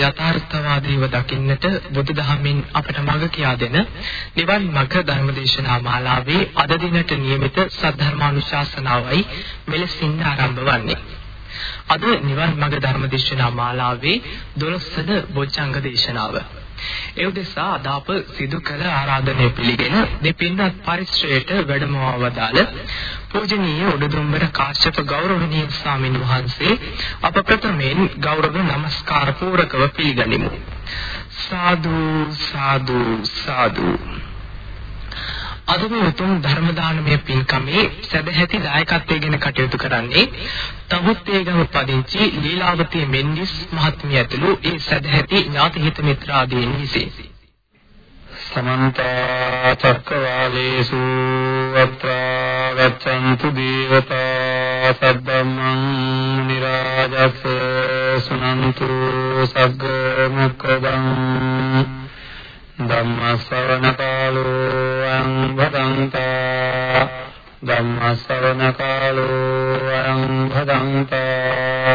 සියලු දෙනාට ජීවිතය යථාර්ථවාදීව දකින්නට බුදුදහමින් අපට මඟ කියා දෙන නිවන් මඟ ධර්මදේශනා මාලාවේ අද දිනට නියමිත සද්ධර්මානුශාසනාවයි මෙලෙසින් ආරම්භ වන්නේ. අද නිවන් මඟ ධර්මදේශනා මාලාවේ 12 වන බොජ්ජංග දේශනාව. ඒ උදෙසා අද අප සිදු කළ ආරාධනය පිළිගෙන දෙපින්වත් පරිශ්‍රයට වැඩමවා වදාළ පූජනීය උඩදුම්බර කාශ්‍යප ගෞරවනීය ස්වාමීන් වහන්සේ අප ප්‍රථමයෙන් ගෞරව නමස්කාර පූරකව පිළිගනිමු. සාදු සාදු සාදු. අද මේ උතුම් ධර්ම දානමය පින්කමේ සදැහැති දායකත්වයෙන් කටයුතු කරන්නේ තවුත්තේගම පදිංචි ලීලාවතී මෙන්ඩිස් මහත්මිය ඇතුළු ඒ සදැහැති ඥාති හිත මිත්‍රාදීන් විසින්. සමන්ත චක්කවාලේසු අත්‍රා ගච්ඡන්තු දේවතා සද්දම්මං නිරාජස් සුනන්තු සග්ග මොක්ඛදං ධම්ම ශ්‍රවණ කාලෝ අං භදන්තා ධම්ම ශ්‍රවණ කාලෝ අං භදන්තා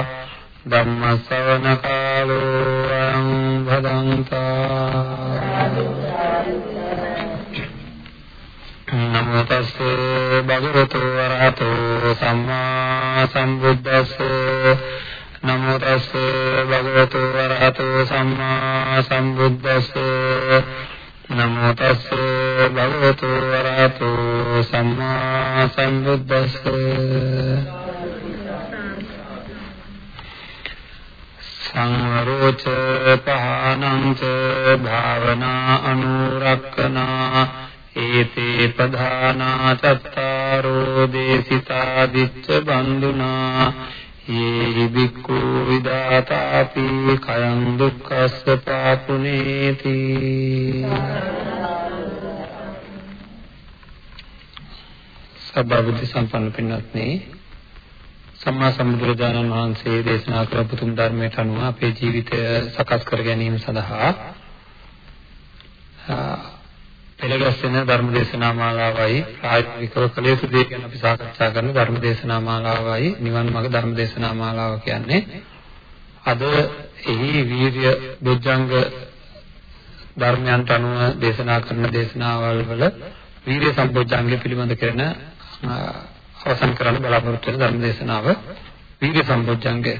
ධම්ම ශ්‍රවණ කාලෝ අං භදන්තා නමෝ තස්සේ භගවතු වරහතෝ සම්මා සම්බුද්දස්සේ නමෝ තස්සේ භගවතු වරහතෝ සම්මා සම්බුද්දස්සේ. නමෝ තස්සේ භගවතු වරහතෝ සම්මා සම්බුද්දස්සේ. සංවරෝච පහනං ච භාවනා අනුරක්කනා. ඒතේ ප්‍රධානා චත්තාරෝ දේසිතා දිච්ච බන්දුනා යේ බික්ඛු විදාතාපි කයං දුක්ඛස්ස පාපුනේති සබ්බබුද්ධ සම්පන්න පින්වත්නි සම්මා සම්බුදුරජාණන් වහන්සේ දේශනා කළ පුතුම් ධර්මයට අනුව අපේ ජීවිතය සකස් කර ගැනීම සඳහා පෙළගැස්සෙන ධර්ම දේශනා මාලාවයි ප්‍රායෝගිකව කළ යුතු දේ ගැන අපි සාකච්ඡා කරන ධර්ම දේශනා මාලාවයි නිවන් මාර්ග ධර්ම දේශනා මාලාව කියන්නේ. අද එහි වීර්ය බොජ්ජංග ධර්මයන්ට අනුව දේශනා කරන දේශනාවල් වල වීර්ය සම්බොජ්ජංගය පිළිබඳ කරන අවසන් කරන්න බලාපොරොත්තු වෙන ධර්ම දේශනාව වීර්ය සම්බොජ්ජංගය.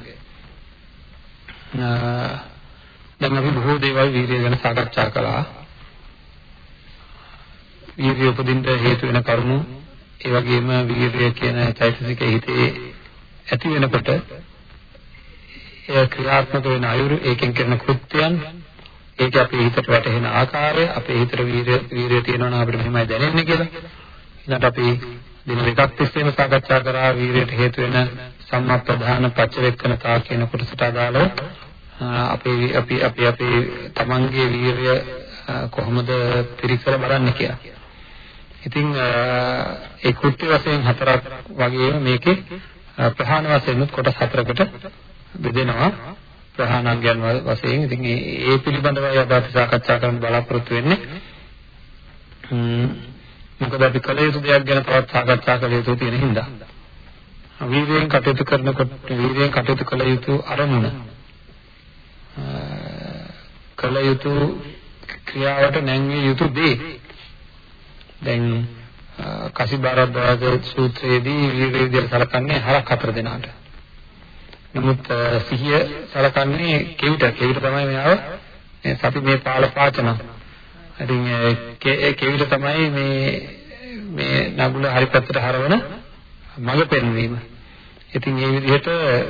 දැන් අපි බොහෝ දේවල් වීර්ය ගැන සාකච්ඡා කළා. වීර්යය උපදින්න හේතු වෙන කරුණු ඒ වගේම වීර්යය කියන චෛතසිකයේ හිතේ ඇති වෙනකොට එය ක්‍රියාත්මක වෙන අයුරු ඒකෙන් කරන කෘත්‍යයන් ඒක අපේ හිතට වැටහෙන ආකාරය අපේ හිතට වීර්ය වීර්යය තියෙනවා නම් අපිට මෙහෙමයි දැනෙන්නේ කියලා ඊළඟට අපි දින දෙකක් තිස්සේම සාකච්ඡා කරා වීර්යයට හේතු වෙන සම්මප්පදාන පච්චවෙක්කනතා කියන කොටසට අදාළව අපේ අපි අපි අපේ තමන්ගේ වීර්ය කොහොමද පිරික්සලා බලන්න කියලා. ඉතින් ඒ කෘත්‍ය වශයෙන් හතරක් වගේම මේකේ ප්‍රහාණ වශයෙන් කොටස් හතරකට බෙදෙනවා. ප්‍රහාණාංගයන් වශයෙන්. ඉතින් ඒ පිළිබඳවයි අද අපි සාකච්ඡා කරන්න බලාපොරොත්තු වෙන්නේ මොකද අපි කල යුතු දෙයක් ගැන තවත් සාකච්ඡා කළ යුතු තියෙන හින්දා. වීර්යයෙන් කටයුතු කරනකොට වීර්යයෙන් කටයුතු කළ යුතු අරමුණ කළ යුතු ක්‍රියාවට නැංවිය යුතු දේ දැන් කසිබාරද්වාජ සූත්‍රයේදී විවිධ විදිහට සලකන්නේ හරක් හතර දෙනාට. නමුත් සිහිය සලකන්නේ කෙවිත. කෙවිත තමයි මෙයාව සති මේ පාල පාචන. ඉතින් කෙවිත තමයි මේ මේ නගුල හරි පැත්තට හරවන මඟ පෙන්වීම. ඉතින් මේ විදිහට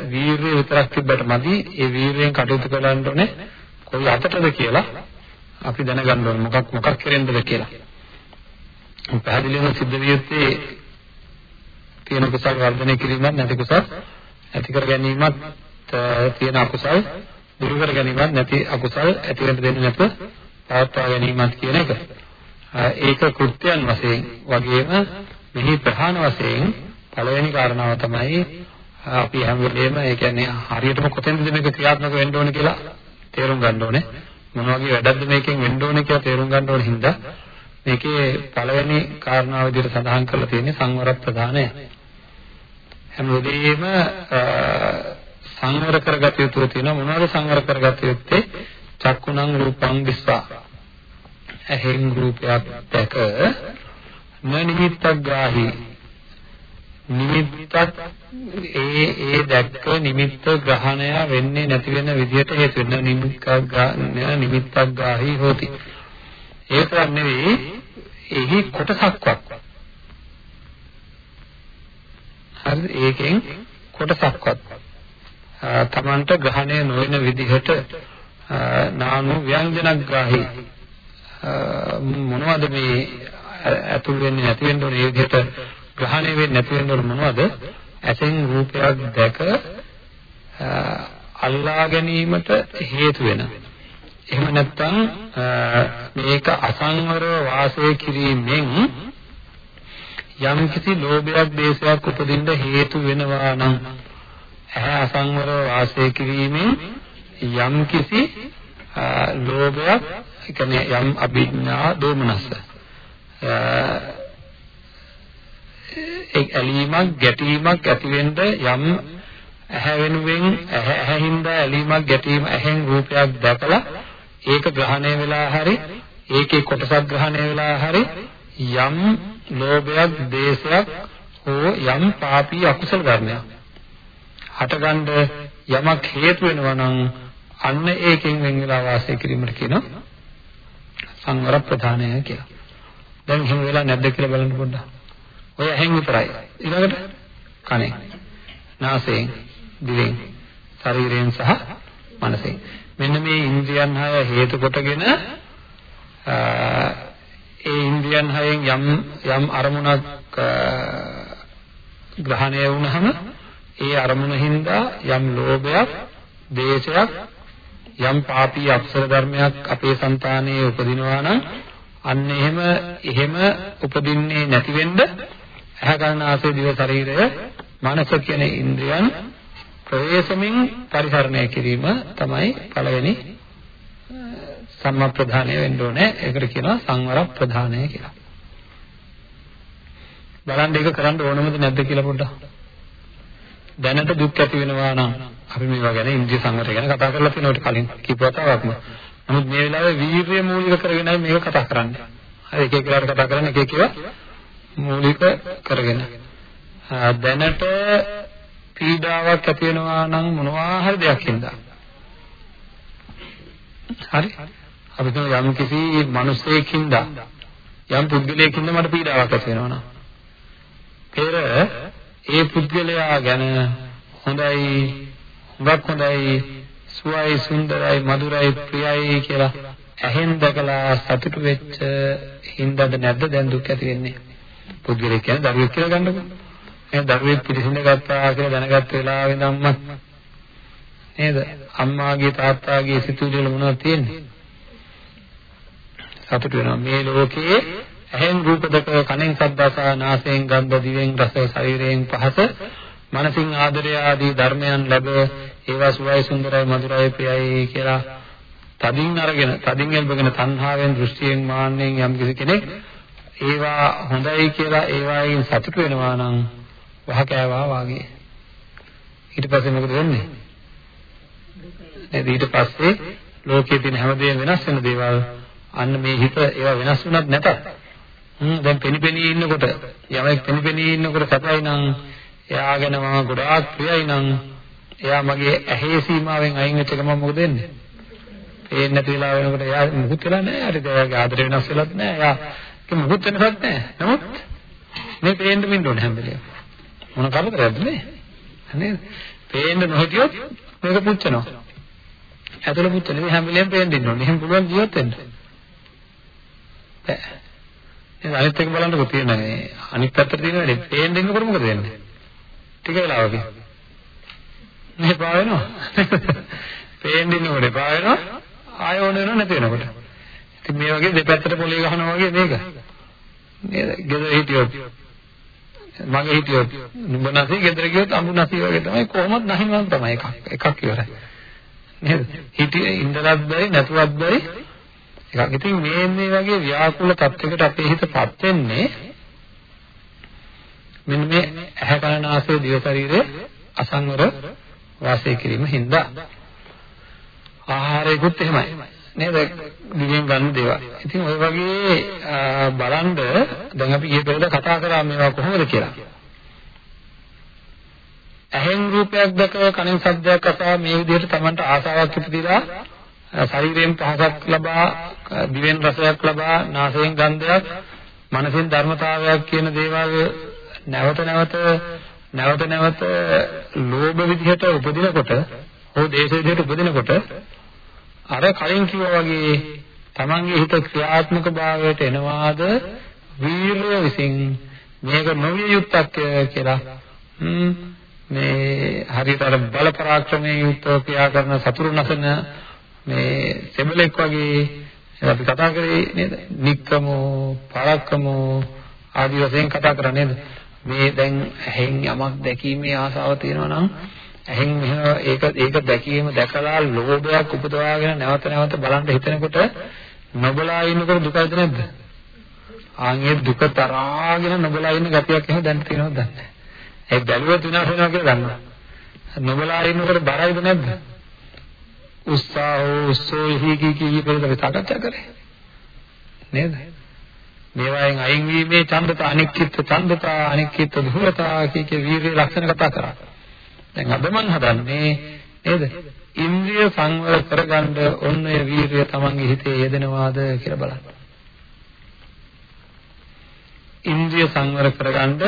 වීරිය විතරක් තිබ්බට මදි. ඒ වීරියෙන් කටයුතු කරන්න ඕනේ කොයි අතටද කියලා අපි දැනගන්න ඕනේ. මොකක් මොකක් කරෙන්නද කියලා. පැහැදිලිවම සිද්ධ විය යුත්තේ තියෙන කුසල් වර්ධනය කිරීමක් නැති කුසල් ඇති කර ගැනීමත් තියෙන අකුසල් දුරු කර ගැනීමත් නැති අකුසල් ඇති වෙන්න දෙන්නේ නැතුව පවත්වා ගැනීමත් කියන එක. ඒක කෘත්‍යයන් වශයෙන් වගේම මෙහි ප්‍රධාන වශයෙන් පළවෙනි කාරණාව තමයි අපි හැම වෙලේම ඒ කියන්නේ හරියටම කොතෙන්ද මේක ක්‍රියාත්මක වෙන්න ඕනේ කියලා තේරුම් ගන්න ඕනේ. මොන වගේ වැඩක්ද මේකෙන් වෙන්න ඕනේ කියලා තේරුම් ගන්න ඕනේ හින්දා මේකේ පළවෙනි කාරණාව විදිහට සඳහන් කරලා තියෙන්නේ සංවර ප්‍රධානය. හැම වෙලෙම සංවර කරගත යුතු තියෙනවා. මොනවද සංවර කරගත යුත්තේ? චක්කුණං රූපං දිස්සා ඇහෙන් රූපයක් දැක නොනිමිත්තක් ග්‍රාහී නිමිත්තක් ඒ ඒ දැක්ක නිමිත්ත ග්‍රහණය වෙන්නේ නැති වෙන විදිහට හේතු වෙන නිමිත්තක් නිමිත්තක් ග්‍රාහී හොති. ඒක නෙවෙයි එහි කොටසක්වත්. හරිද ඒකෙන් කොටසක්වත්. තමන්ට ග්‍රහණය නොවන විදිහට නානු ව්‍යංජනග්‍රාහී මොනවද මේ ඇතුල් වෙන්නේ නැති වෙන්න ඕනේ? මේ විදිහට ග්‍රහණය වෙන්නේ නැති වෙන්න ඕනේ මොනවද? ඇසෙන් රූපයක් දැක අල්ලා ගැනීමට හේතු වෙන. එහෙම නැත්නම් මේක අසංවරව වාසය කිරීමෙන් යම් කිසි ලෝභයක් දේශයක් උපදින්න හේතු වෙනවා නම් ඇහැ අසංවරව වාසය කිරීමෙන් යම් කිසි ලෝභයක් ඒ කියන්නේ යම් අභිඥා දෝමනස ඒ ඇලීමක් ගැටීමක් ඇති වෙන්න යම් ඇහැ වෙනුවෙන් ඇහැ ඇහිඳ ඇලීමක් ගැටීම ඇහෙන් රූපයක් දැකලා ඒක ග්‍රහණය වෙලා හරි ඒකේ කොටසක් ග්‍රහණය වෙලා හරි යම් ලෝභයක් දේශයක් හෝ යම් පාපී අකුසල ධර්මයක් හටගන්න යමක් හේතු වෙනවා නම් අන්න ඒකෙන් වෙන් වෙලා වාසය කිරීමට කියනවා සංවර ප්‍රධානය කියලා. දැන් එහෙම වෙලා නැද්ද කියලා බලන්න පොඩ්ඩක්. ඔය ඇහෙන් විතරයි. ඊළඟට කනෙන්, නාසයෙන්, දිවෙන්, ශරීරයෙන් සහ මනසෙන්. මෙන්න මේ ඉන්ද්‍රියන් හය හේතු කොටගෙන ඒ ඉන්ද්‍රියන් හයෙන් යම් යම් අරමුණක් ග්‍රහණය වුණහම ඒ අරමුණ හින්දා යම් ලෝභයක්, දේශයක්, යම් පාපී අක්ෂර ධර්මයක් අපේ సంతානයේ උපදිනවා නම් අන්න එහෙම එහෙම උපදින්නේ නැති වෙන්න ඇහැ ගන්න ආසේ දිව ශරීරය මනස කියන ඉන්ද්‍රියන් ප්‍රවේශමින් පරිහරණය කිරීම තමයි පළවෙනි සම්මා ප්‍රධානය වෙන්න ඕනේ. ඒකට කියනවා සංවර ප්‍රධානය කියලා. බලන්න ඒක කරන්න ඕනමද නැද්ද කියලා පොඩ්ඩක්. දැනට දුක් ඇති වෙනවා නම් අපි මේවා ගැන ඉන්ද්‍රිය සංවරය ගැන කතා කරලා තියෙනවට කලින් කීප වතාවක්ම. නමුත් මේ වෙලාවේ වීර්ය මූලික කරගෙනයි මේක කතා කරන්නේ. හරි එක එක වෙලාවට කතා කරන්නේ එක එක ඒවා මූලික කරගෙන. දැනට පීඩාවක් ඇති වෙනවා නම් මොනවා හරි දෙයක් හින්දා. හරි. අපි කියන යම් කිසි මිනිසෙකින්ද යම් පුද්ගලයෙකින්ද මට පීඩාවක් ඇති වෙනවා නම් පෙර ඒ පුද්ගලයා ගැන හොඳයි හුඟක් හොඳයි සුවයි සුන්දරයි මధుරයි ප්‍රියයි කියලා ඇහෙන් දැකලා සතුටු වෙච්ච හින්දාද නැද්ද දැන් දුක් ඇති වෙන්නේ පුද්ගලයෙක් කියන්නේ දරුවෙක් කියලා ගන්නකො මේ දරුවෙක් පිළිසිඳ ගත්තා කියලා දැනගත්ත වෙලාවෙ ඉඳන්ම නේද? අම්මාගේ තාත්තාගේ සිතුවිලි වල මොනවද තියෙන්නේ? සතුට වෙනවා. මේ ලෝකයේ ඇහෙන් රූප දැක කනෙන් ශබ්ද අස නාසයෙන් ගන්ධ දිවෙන් රස ශරීරයෙන් පහස මනසින් ආදරය ආදී ධර්මයන් ලැබ ඒවා සුවයි සුන්දරයි මధుරයි ප්‍රියයි කියලා තදින් අරගෙන තදින් එල්බගෙන තණ්හාවෙන් දෘෂ්ටියෙන් මාන්නෙන් යම් කිසි කෙනෙක් ඒවා හොඳයි කියලා ඒවායින් සතුට වෙනවා නම් වහ කෑවා වාගේ ඊට පස්සේ මොකද වෙන්නේ නේද ඊට පස්සේ ලෝකයේ තියෙන හැමදේම වෙනස් වෙන දේවල් අන්න මේ හිත ඒවා වෙනස් වුණත් නැතත් හ්ම් දැන් පෙනිපෙනී ඉන්නකොට යමෙක් පෙනිපෙනී ඉන්නකොට සතුයි නම් එයා ගැන මම ගොඩාක් ප්‍රියයි නම් එයා මගේ ඇහි සීමාවෙන් අයින් වෙච්ච ගමන් මොකද වෙන්නේ? පේන්නේ නැති වෙලා වෙනකොට එයා මුකුත් වෙලා නැහැ. හරි එයාගේ ආදරය වෙනස් වෙලත් නැහැ. එයා ඒක මුකුත් වෙනසක් නැහැ. නමුත් මේ පේන්න මින්න ඕනේ හැම වෙලේම. මොන කරදරයක්ද මේ? නේද? පේන්න නොහිටියොත් මේක පුච්චනවා. ඇතුළ පුච්චන මේ හැම වෙලේම පේන්න ඉන්න ඕනේ. එහෙම පුළුවන් ජීවත් වෙන්න. බෑ. එහෙනම් අනිත් එක බලන්නකෝ තියෙන අනිත් පැත්තට තියෙන වැඩේ පේන්න ඉන්නකොට මොකද වෙන්නේ? ටික වෙලාවකින් මේ පා වෙනවා පේන්න ඉන්නකොට පා වෙනවා ආය ඕන වෙනව නැති වෙනකොට ඉතින් මේ වගේ දෙපැත්තට පොලේ ගහනවා වගේ මේක නේද ගෙදර හිටියොත් මගේ හිටියොත් නුඹ නැසී ගෙදර ගියොත් අඹු නැසී වගේ තමයි. කොහොමද නැහිනම් තමයි එකක් එකක් ඉවරයි. නේද? හිටියේ ඉඳලත් බැරි නැතුවත් බැරි. එකක්. ඉතින් මේ මේ වගේ ව්‍යාකූල තත්යකට අපේ හිතපත් වෙන්නේ මෙන්න මේ ඇහැ කන නාසය දිව ශරීරය අසංවර වාසය කිරීම හින්දා. ආහාරයකුත් එහෙමයි. නේද? දිවෙන් ගන්න දේවල්. ඉතින් ওই වගේ බලන්න දැන් අපි ඊපෙරේද කතා කරා මේවා කොහොමද කියලා. ඇහෙන් රූපයක් දැකලා කනෙන් ශබ්දයක් අසා මේ විදිහට Tamanට ආසාවක් ඉපදිලා ශරීරයෙන් පහසක් ලබා දිවෙන් රසයක් ලබා නාසයෙන් ගන්ධයක් මනසෙන් ධර්මතාවයක් කියන දේවල් නැවත නැවත නැවත නැවත ලෝභ විදිහට උපදිනකොට හෝ දේශ විදිහට උපදිනකොට අර කලින් කිව්වා වගේ තමන්ගේ හිත ක්‍රියාත්මක භාවයට එනවාද වීරය විසින් මේක නොවිය යුත්තක් කියලා මේ හරියට අර බල පරාක්‍රමයේ යුක්තව ක්‍රියා කරන සතුරු නැසන මේ සෙබලෙක් වගේ අපි කතා කරේ නේද? නික්කමෝ, පරක්කමෝ ආදි වශයෙන් කතා කරා නේද? මේ දැන් ඇහෙන් යමක් දැකීමේ ආසාව තියෙනවා නම් ඇහෙන් මෙහෙම ඒක ඒක දැකීම දැකලා ලෝභයක් උපදවාගෙන නැවත නැවත බලන්න හිතනකොට නොබලා ඉන්නකොට දුකද නැද්ද? ආන්ගේ දුක තරහාගෙන නොබලා ඉන්න ගතියක් එහෙම දැන් තියෙනවද දන්නේ ඒ බැලුවත් විනාශ වෙනවා කියලා දන්නවා. නොබලා ඉන්නකොට බරයිද නැද්ද? උස්සාහෝ උස්සෝහි කී කී කියලා අපි සාකච්ඡා කරේ. නේද? මේවායින් අයින් වීමේ ඡන්දතා අනික්කිත ඡන්දතා අනික්කිත දුරතා කී කී වීර්ය ලක්ෂණ කතා කරා. දැන් අද මම හදන්නේ නේද? ඉන්ද්‍රිය සංවර කරගන්න ඔන්න ඔය වීර්ය තමන්ගේ හිතේ යෙදෙනවාද කියලා බලන්න. ඉන්ද්‍රිය සංවර කරගන්න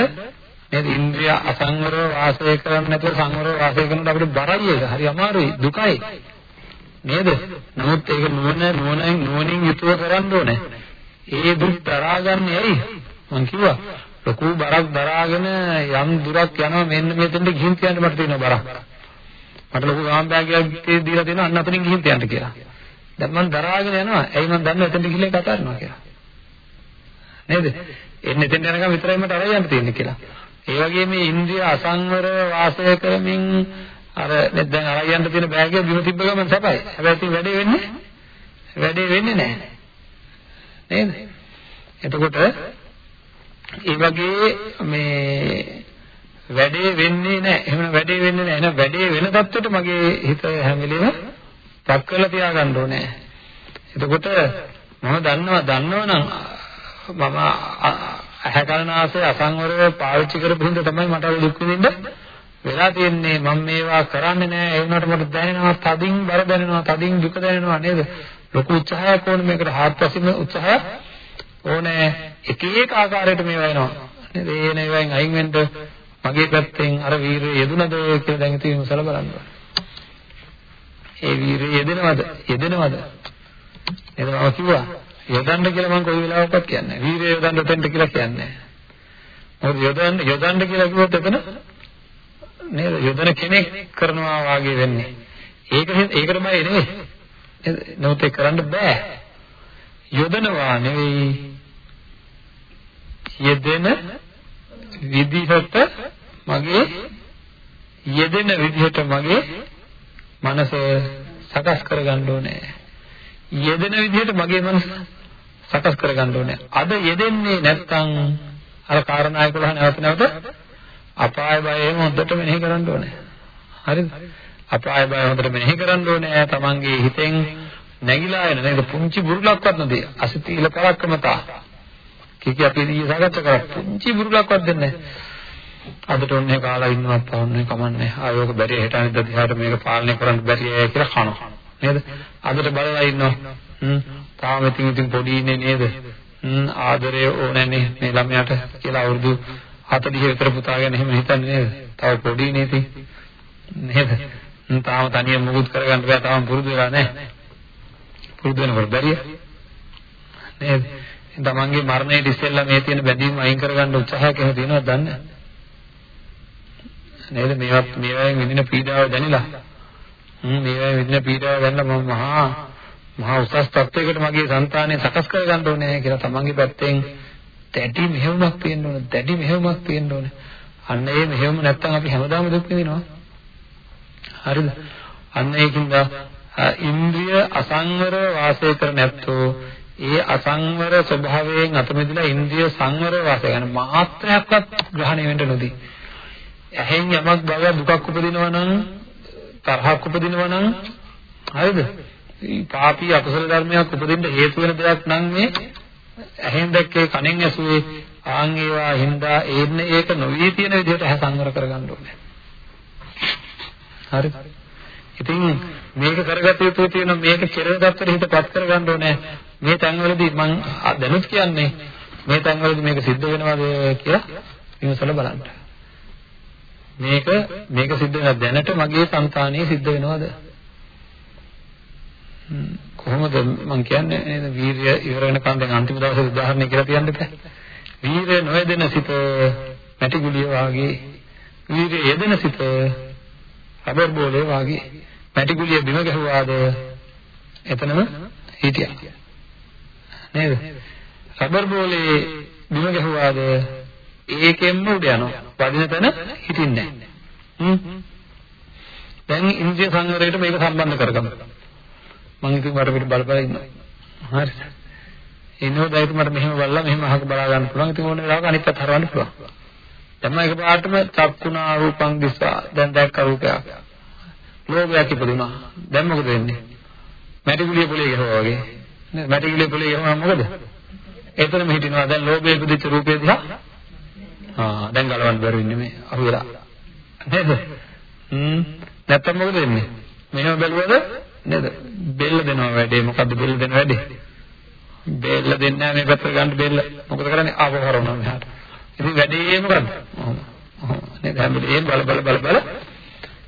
නේද? ඉන්ද්‍රිය අසංවරව වාසය කරන්නේ නැතුව සංවරව වාසය කරනකොට අපිට බරයි ඒක. හරි අමාරුයි, දුකයි. නේද? නමුත් ඒක නුවණ නුවණින් නුවණින් යුතුව කරන්න ඕනේ. ඒ දුක් දරාගන්නේ ඇයි? මං කිව්වා ලොකු බරක් දරාගෙන යම් දුරක් යනවා මෙන්න මෙතෙන්ට ගිහින් තියන්න මට තියෙන බරක්. මට ලොකු ගාම්බෑගයක් දීලා දෙනවා අන්න අතනින් ගිහින් තියන්න කියලා. දැන් මම දරාගෙන යනවා. ඇයි මම දන්නේ එතෙන්ට ගිහින් කතා කරනවා කියලා. නේද? එන්නේ එතෙන්ට යනකම් විතරයි මට අරගෙන යන්න තියෙන්නේ කියලා. ඒ වගේම මේ ඉන්ද්‍රිය අසංවර වාසය කරමින් අර දැන් අරයන්ට තියෙන බෑග් එක බිම තිබ්බ ගමන් සපයි. හැබැයි ඉතින් වැඩේ වෙන්නේ වැඩේ වෙන්නේ නැහැ. නේද? එතකොට ඒ වගේ මේ වැඩේ වෙන්නේ නැහැ. එහෙම වැඩේ වෙන්නේ නැහැ. එහෙනම් වැඩේ වෙන තත්ත්වයට මගේ හිත හැම වෙලේම පක් කරලා තියාගන්න ඕනේ. එතකොට මම දන්නවා දන්නවනම් මම ඇහැකරනාසය අසංවරව පාවිච්චි කරපු හින්දා තමයි මට දුක් විඳින්න වෙලා තියෙන්නේ මම මේවා කරන්නේ නැහැ ඒ වුණාට මට දැනෙනවා තදින් බර දැනෙනවා තදින් දුක දැනෙනවා නේද ලොකු උත්සාහයක් ඕනේ මේකට හාත්පසින්ම උත්සාහයක් ඕනේ එක එක ආකාරයට මේවා එනවා නේද ඒ නේවෙන් අයින් වෙන්න මගේ පැත්තෙන් අර වීරිය යෙදුනද කියලා දැන් ඉතින් විමසලා බලන්න ඒ වීරිය යෙදෙනවද යෙදෙනවද නේද මම කිව්වා යොදන්න කියලා මම කොයි වෙලාවකවත් කියන්නේ නැහැ. වීරිය යොදන්න දෙන්න කියලා කියන්නේ නැහැ. මොකද යොදන්න යොදන්න කියලා කිව්වොත් එතන නේද යොදන කෙනෙක් කරනවා වාගේ වෙන්නේ. ඒක ඒකට බය නෙවෙයි. නමුත් ඒක කරන්න බෑ. යොදනවා නෙවෙයි යෙදෙන විදිහට මගේ යෙදෙන විදිහට මගේ මනස සකස් කරගන්න ඕනේ. යෙදෙන විදිහට මගේ මනස සකස් කරගන්න ඕනේ. අද යෙදෙන්නේ නැත්නම් අර කාරණා 11 නැවත නැවත අපාය බය එහෙම හොඳට මෙනෙහි කරන්න ඕනේ. හරිද? අපාය බය හොඳට මෙනෙහි කරන්න ඕනේ. තමන්ගේ හිතෙන් නැగిලා එන නේද පුංචි බුරුලක්වත් නැදී අසිතීල පරක්කමතා. කීකී අපි ඊයේ සාකච්ඡා කරා පුංචි බුරුලක්වත් දෙන්නේ නැහැ. අදට ඔන්නේ කාලා ඉන්නවත් තවන්නේ කමන්නේ. ආයෝක බැරි හෙට අනිද්දා දිහාට මේක පාලනය කරන්න බැරි අය කියලා කනවා. නේද? අදට බලලා ඉන්නවා. හ්ම්. තාම ඉතින් ඉතින් පොඩි ඉන්නේ නේද? හ්ම් ආදරය ඕනෑනේ මේ ළමයාට කියලා අවුරුදු 40 විතර පුතා ගැන එහෙම හිතන්නේ නේද? තව පොඩි නේ ඉතින්. නේද? තාම තනියම මුකුත් කරගන්න බෑ තාම පුරුදු වෙලා නැහැ. පුරුදු වෙනකොට බැරිය. නේද? තමන්ගේ මරණයට ඉස්සෙල්ලා මේ තියෙන බැඳීම් අයින් කරගන්න උත්සාහයක් එහෙම තියෙනවා දන්නේ නේද? මේවත් මේවායින් විඳින පීඩාව දැනලා. මම මේවායින් විඳින පීඩාව දැනලා මම මහා මහා උසස් තත්වයකට මගේ సంతානය සකස් කරගන්න ඕනේ කියලා තමන්ගේ පැත්තෙන් දැඩි මෙහෙයුමක් තියෙන්න ඕනේ දැඩි මෙහෙයුමක් තියෙන්න ඕනේ. අන්න ඒ මෙහෙයුම නැත්තම් අපි හැමදාම දුක් විඳිනවා. හරිද? අන්න ඒකින්ද ඉන්ද්‍රිය අසංවර වාසය කර නැත්තෝ ඒ අසංවර ස්වභාවයෙන් අත මිදලා ඉන්ද්‍රිය සංවර වාසය කරන මාත්‍රයක්වත් ග්‍රහණය වෙන්න නොදී ඇහෙන් යමක් බව දුකක් උපදිනවා නම් තරහක් උපදිනවා නම් හරිද? පාපී අකුසල ධර්මයක් උපදින්න හේතු වෙන දෙයක් නම් මේ ඇහෙන් දැක්කේ කනෙන් ඇසුවේ ආන් ඒවා හින්දා එන්න ඒක නොවී තියෙන විදිහට ඇහ සංවර කරගන්න ඕනේ. හරි. ඉතින් මේක කරගත යුතු තියෙන මේක කෙරෙන දත්තර හිතපත් කරගන්න ඕනේ. මේ තැන්වලදී මම දැනුත් කියන්නේ මේ තැන්වලදී මේක සිද්ධ වෙනවද කියලා විමසලා බලන්න. මේක මේක සිද්ධ වෙන දැනට මගේ సంతානයේ සිද්ධ වෙනවද? කොහොමද මම කියන්නේ නේද වීර්ය ඉවර වෙනකන් දැන් අන්තිම දවසේ උදාහරණයක් කියලා තියන්න බෑ. වීර්ය නොයදෙන සිත මැටි ගුලිය වාගේ වීර්ය යෙදෙන සිත රබර් බෝලේ වාගේ මැටි ගුලිය බිම ගැහුවාද එතනම හිටියා. නේද? රබර් බෝලේ බිම ගැහුවාද ඒකෙන්ම උඩ යනවා. වදින තැන හිටින්නේ නැහැ. දැන් ඉන්ද්‍රිය සංවරයට මේක සම්බන්ධ කරගමු. මම ඉතින් මට පිට බල බල ඉන්නවා. හරිද? එනෝ දැයිතු මට මෙහෙම බලලා මෙහෙම අහක බලා ගන්න පුළුවන්. ඉතින් ඕන වෙලාවක අනිත් පැත්ත හරවන්න පුළුවන්. දැන් මම එකපාරටම චක්කුණා රූපං දිස්සා දැන් දැක්ක රූපයක්. ලෝභයක් ඉපදුනා. දැන් මොකද වෙන්නේ? මැටි ගුලිය පොලේ ගහුවා වගේ. නේද? මැටි ගුලිය පොලේ ගහුවම මොකද? එතනම හිටිනවා. දැන් ලෝභය ඉපදිච්ච රූපය දිහා ආ දැන් ගලවන්න බැරි වෙන්නේ මේ අහු වෙලා. නේද? හ්ම් නැත්තම් මොකද වෙන්නේ? මෙහෙම බැලුවද නේද? බෙල්ල දෙනවා වැඩේ. මොකද්ද බෙල්ල දෙන වැඩේ? බෙල්ල දෙන්නේ නැහැ මේ පැත්තට ගන්න බෙල්ල. මොකද කරන්නේ? ආපහු හරවනවා මෙහාට. ඉතින් වැඩේ මොකද්ද? නේද? හැම වෙලේම බල බල බල බල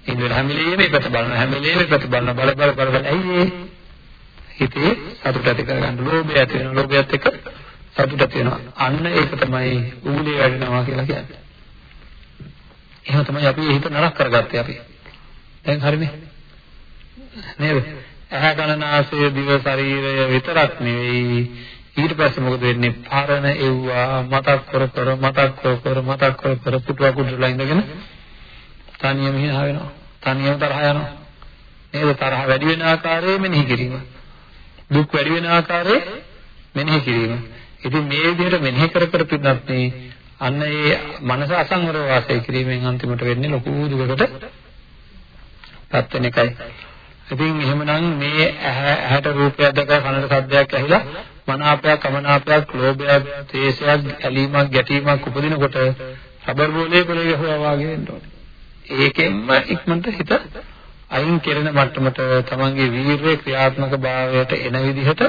ඉන්න හැම වෙලේම මේ පැත්ත බලන හැම වෙලේම මේ පැත්ත බලන බල බල බල බල ඇයි ඒ හිතේ සතුට ඇති කරගන්න ලෝභය ඇති වෙනවා. ලෝභයත් එක්ක සතුට ඇති වෙනවා. අන්න ඒක තමයි උගුලේ වැඩෙනවා කියලා කියන්නේ. එහෙම තමයි අපි හිත නරක කරගත්තේ අපි. දැන් හරිනේ. නේද? ඇහැ කන නාසය දිව ශරීරය විතරක් නෙවෙයි ඊට පස්සේ මොකද වෙන්නේ? පරණ එව්වා මතක් කර කර මතක් කර කර මතක් කර කර පුටුව කුඩලා ඉඳගෙන තනියම හිනා වෙනවා. තනියම තරහ යනවා. නේද? තරහ වැඩි වෙන ආකාරයේ මෙනෙහි කිරීම. දුක් වැඩි වෙන ආකාරයේ මෙනෙහි කිරීම. ඉතින් මේ විදිහට මෙනෙහි කර කර පිටත් මේ අන්න ඒ මනස අසංවරව වාසය කිරීමෙන් අන්තිමට වෙන්නේ ලොකු දුකකට පත් වෙන එකයි. ඉතින් එහෙමනම් මේ ඇහැට රූපයක් දැක කනට ශබ්දයක් ඇහිලා මනාපයක් අමනාපයක් ලෝභයක් ද්වේෂයක් ඇලීමක් ගැටීමක් උපදිනකොට රබර් බෝලේ පොළේ ගහුවා වගේ වෙන්න ඕනේ. ඒකෙන්ම ඉක්මනට හිත අයින් කෙරෙන මට්ටමට තමන්ගේ වීර්ය ක්‍රියාත්මක භාවයට එන විදිහට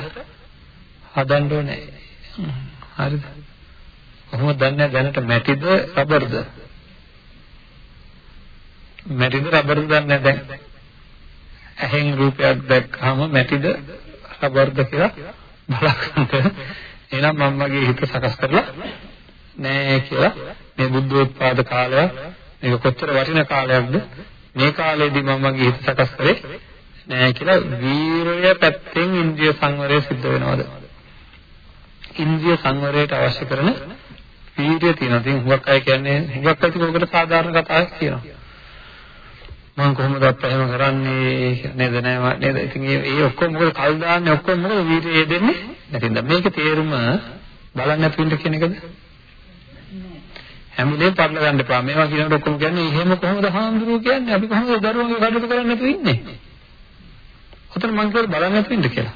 හදන්න ඕනේ. හරිද? කොහොමද දන්නේ දැනට මැටිද රබර්ද? මැටිද රබර්ද දන්නේ දැන්. ඇහෙන් රූපයක් දැක්කම මැටිද රබර්ද කියලා බලන්න. එහෙනම් මම මගේ හිත සකස් කරලා නෑ කියලා මේ බුද්ධෝත්පාද කාලය මේක කොච්චර වටින කාලයක්ද මේ කාලේදී මම මගේ හිත සකස් කරේ නෑ කියලා වීරය පැත්තෙන් ඉන්ද්‍රිය සංවරය සිද්ධ වෙනවද? ඉන්ද්‍රිය සංවරයට අවශ්‍ය කරන වීර්යය තියෙනවා. ඉතින් හුඟක් අය කියන්නේ හුඟක් අය ඒකට සාධාරණ කතාවක් කියනවා. මම කොහොමද අප්‍රේම කරන්නේ නේද නෑ නේද? ඉතින් ඒ ඔක්කොම මොකද කල් දාන්නේ ඔක්කොම මොකද වීර්යය දෙන්නේ? නැතිනම් මේක තේරුම බලන්න නැතුව කියන එකද? හැමදේම පටල ගන්න එපා. මේවා කියනකොට ඔක්කොම කියන්නේ එහෙම කොහොමද හාමුදුරුවෝ කියන්නේ? අපි කොහොමද දරුවන්ගේ කටයුතු කරන්නේ නැතුව ඉන්නේ? ඔතන මම කියලා බලන්න නැතුව ඉන්න කියලා.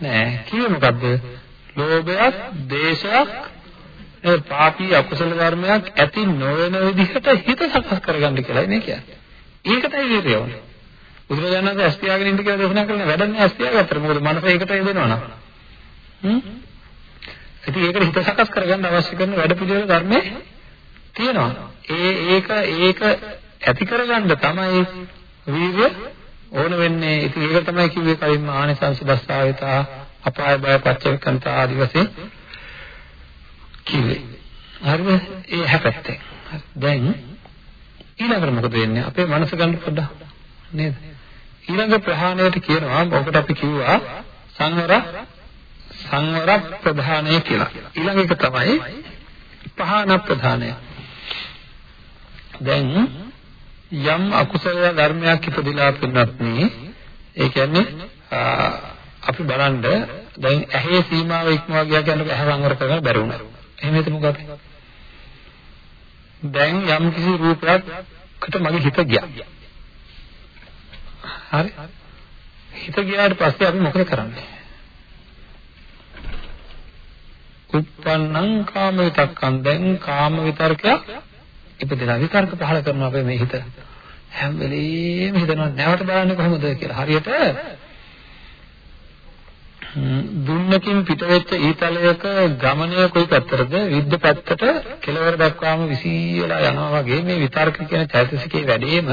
නෑ. කිව්වේ මොකද්ද? ලෝභයක්, දේශයක්, ඒ පාපී අකුසල ධර්මයක් ඇති නොවන විදිහට හිත සකස් කරගන්න කියලා නේ කියන්නේ. ඒකටයි වීරිය ඕනේ. බුදුරජාණන් වහන්සේ අස්තියාගෙන ඉන්න කියලා දේශනා කරන වැඩන්නේ අස්තියාගත්තට මොකද මනස ඒකට යොදනවා නම්. හ්ම්? ඉතින් ඒකට හිත සකස් කරගන්න අවශ්‍ය කරන වැඩ පිළිවෙල ධර්මයේ තියෙනවා. ඒ ඒක ඒක ඇති කරගන්න තමයි වීර්ය ඕන වෙන්නේ. ඉතින් ඒක තමයි කිව්වේ කලින්ම ආනිසංස දස්සාවිතා අපාය බය පච්චවකන්ත ආදි වශයෙන් කිව්වේ. හරිද? ඒ හැපැත්තේ. දැන් ඊළඟට මොකද වෙන්නේ? අපේ මනස ගන්න පොඩ්ඩක් නේද? ඊළඟ ප්‍රහාණයට කියනවා ඔකට අපි කිව්වා සංවර සංවර ප්‍රධානය කියලා. ඊළඟ එක තමයි පහන ප්‍රධානය. දැන් යම් අකුසල ධර්මයක් ඉපදිලා පින්නත් නේ ඒ කියන්නේ අපි බලන්න දැන් ඇහි සීමාව ඉක්මවා ගියා කියන්නේ ඇහ සංවර කරගන්න බැරි වුණා. එහෙම හිතමු මොකද? දැන් යම් කිසි රූපයකට මගේ හිත ගියා. හරි හිත ගියාට පස්සේ අපි මොකද කරන්නේ උප්පන්නං කාම විතක්කං. දැන් කාම විතර්කයක් ඉපදෙලා විතර්ක පහල කරනවා අපේ මේ හිත. හැම වෙලෙම හිතනවා නැවත බලන්නේ කොහොමද කියලා. හරියට දුන්නකින් පිටවෙච්ච ඊතලයක ගමනය කොයි පැත්තටද? විද්ද පැත්තට කෙලවර දක්වාම විසීලා යනවා වගේ මේ විතර්ක කියන චෛතසිකයේ වැඩේම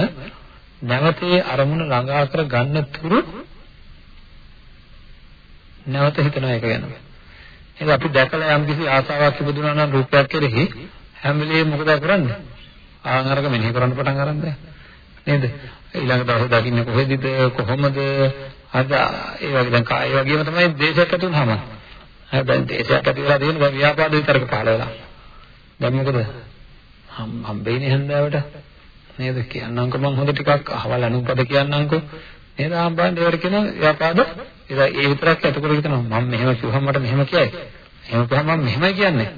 නැවතේ අරමුණ ළඟා කර ගන්න තුරු නැවත හිතනවා එක ගැන. ඒක අපි දැකලා යම් කිසි ආසාවක් ඉපදුනා නම් රූපයක් කෙරෙහි හැම වෙලේම මොකද කරන්නේ? ආන් අරක මෙනෙහි කරන්න පටන් ගන්නද? නේද? ඊළඟ දවසේ දකින්නේ කොහෙදද කොහොමද අද ඒ වගේ දැන් කාය වගේම තමයි දේශයක් ඇති වුනහම. දැන් දේශයක් ඇති වෙලා තියෙන දැන් ව්‍යාපාද විතරක පහළ වෙලා. දැන් මොකද? හම් හම්බෙන්නේ හන්දාවට නේද කියන්නම්කො මම හොඳ ටිකක් අහවල් අනුපද කියන්නම්කො නේද ආම්බාන් දෙවර කියන ව්‍යාපාද ඒ ඒ විතරක් ඇතකොට හිතනවා මම මෙහෙම කිව්වම මට මෙහෙම කියයි. එහෙම කිව්වම මම මෙහෙමයි කියන්නේ.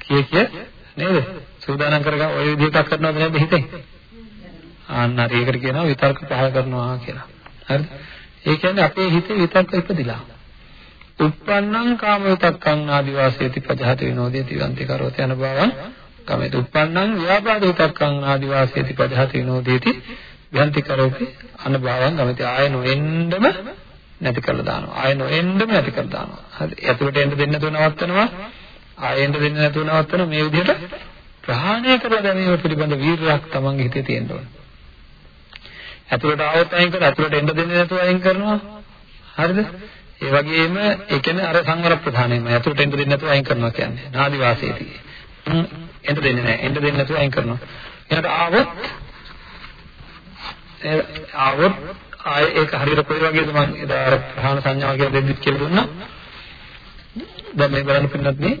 කිය කිය නේද? සූදානම් කරගන්න ඔය විදිහට කරනවද නැද්ද හිතේ? ආන්න හරි ඒකට කියනවා විතර්ක පහල කරනවා කියලා. හරිද? ඒ කියන්නේ අපේ හිතේ විතර්ක ඉපදිලා. uppannam kama vitakkam ආදි වාසයේති පජහත විනෝදේති වන්ති කරෝති යන බවං කමෙත uppannam ව්‍යාපාද vitakkam ආදි වාසයේති පජහත විනෝදේති වන්ති කරෝති අන බවං කමෙත ආය නොෙන්නම නැති කරලා දානවා. ආය නොෙන්නම නැති කරලා දානවා. හරි. ඇතුළට එන්න දෙන්න නැතුව නවත්තනවා. ආයෙන්න දෙන්න නැතුව නවත්තනවා. මේ විදිහට ප්‍රහාණය කරලා දැමීම පිළිබඳ වීරයක් තමන්ගේ හිතේ තියෙන්න ඕනේ. ඇතුළට ආවොත් අයින් කරලා ඇතුළට එන්න දෙන්නේ නැතුව අයින් කරනවා. හරිද? ඒ වගේම ඒ කියන්නේ අර සංවර ප්‍රධානයම ඇතුළට එන්න දෙන්නේ නැතුව අයින් කරනවා කියන්නේ. නාදි වාසයේදී. එන්න දෙන්නේ නැහැ. එන්න දෙන්නේ නැතුව අයින් කරනවා. ඊට ආවොත් ආවොත් ආයේ ඒක හරියට කොයි වගේද මම එදා අර ප්‍රධාන සංඥාව කියලා දෙද්දිත් කියලා දුන්නා. දැන් මේ බලන්න පින්නත් නේ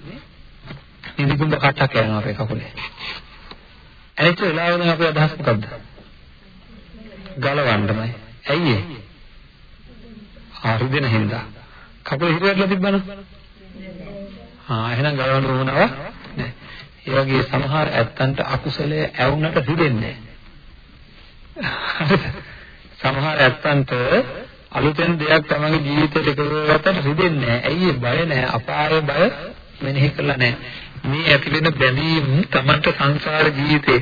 නිදිකුඹ කටක් යනවා අපේ කකුලේ. ඇයිත් වෙලාවෙන් අපේ අදහස් මොකද්ද? ගලවන්නමයි. ඇයි ඒ? හරිදෙන හින්දා. කකුල හිරවැටලා තිබ්බනම්? ආ එහෙනම් ගලවන්න ඕනව නෑ. ඒ වගේ සමහර ඇත්තන්ට අකුසලයේ ඇවුනට රිදෙන්නේ සමහර ඇත්තන්ට අලුතෙන් දෙයක් තමගේ ජීවිතයට එකතු කරගත්තට රිදෙන්නේ නැහැ. ඇයි බය නැහැ. අපාය බය මෙනෙහි කරලා නැහැ. මේ ඇති වෙන බැඳීම් තමන්ට සංසාර ජීවිතේ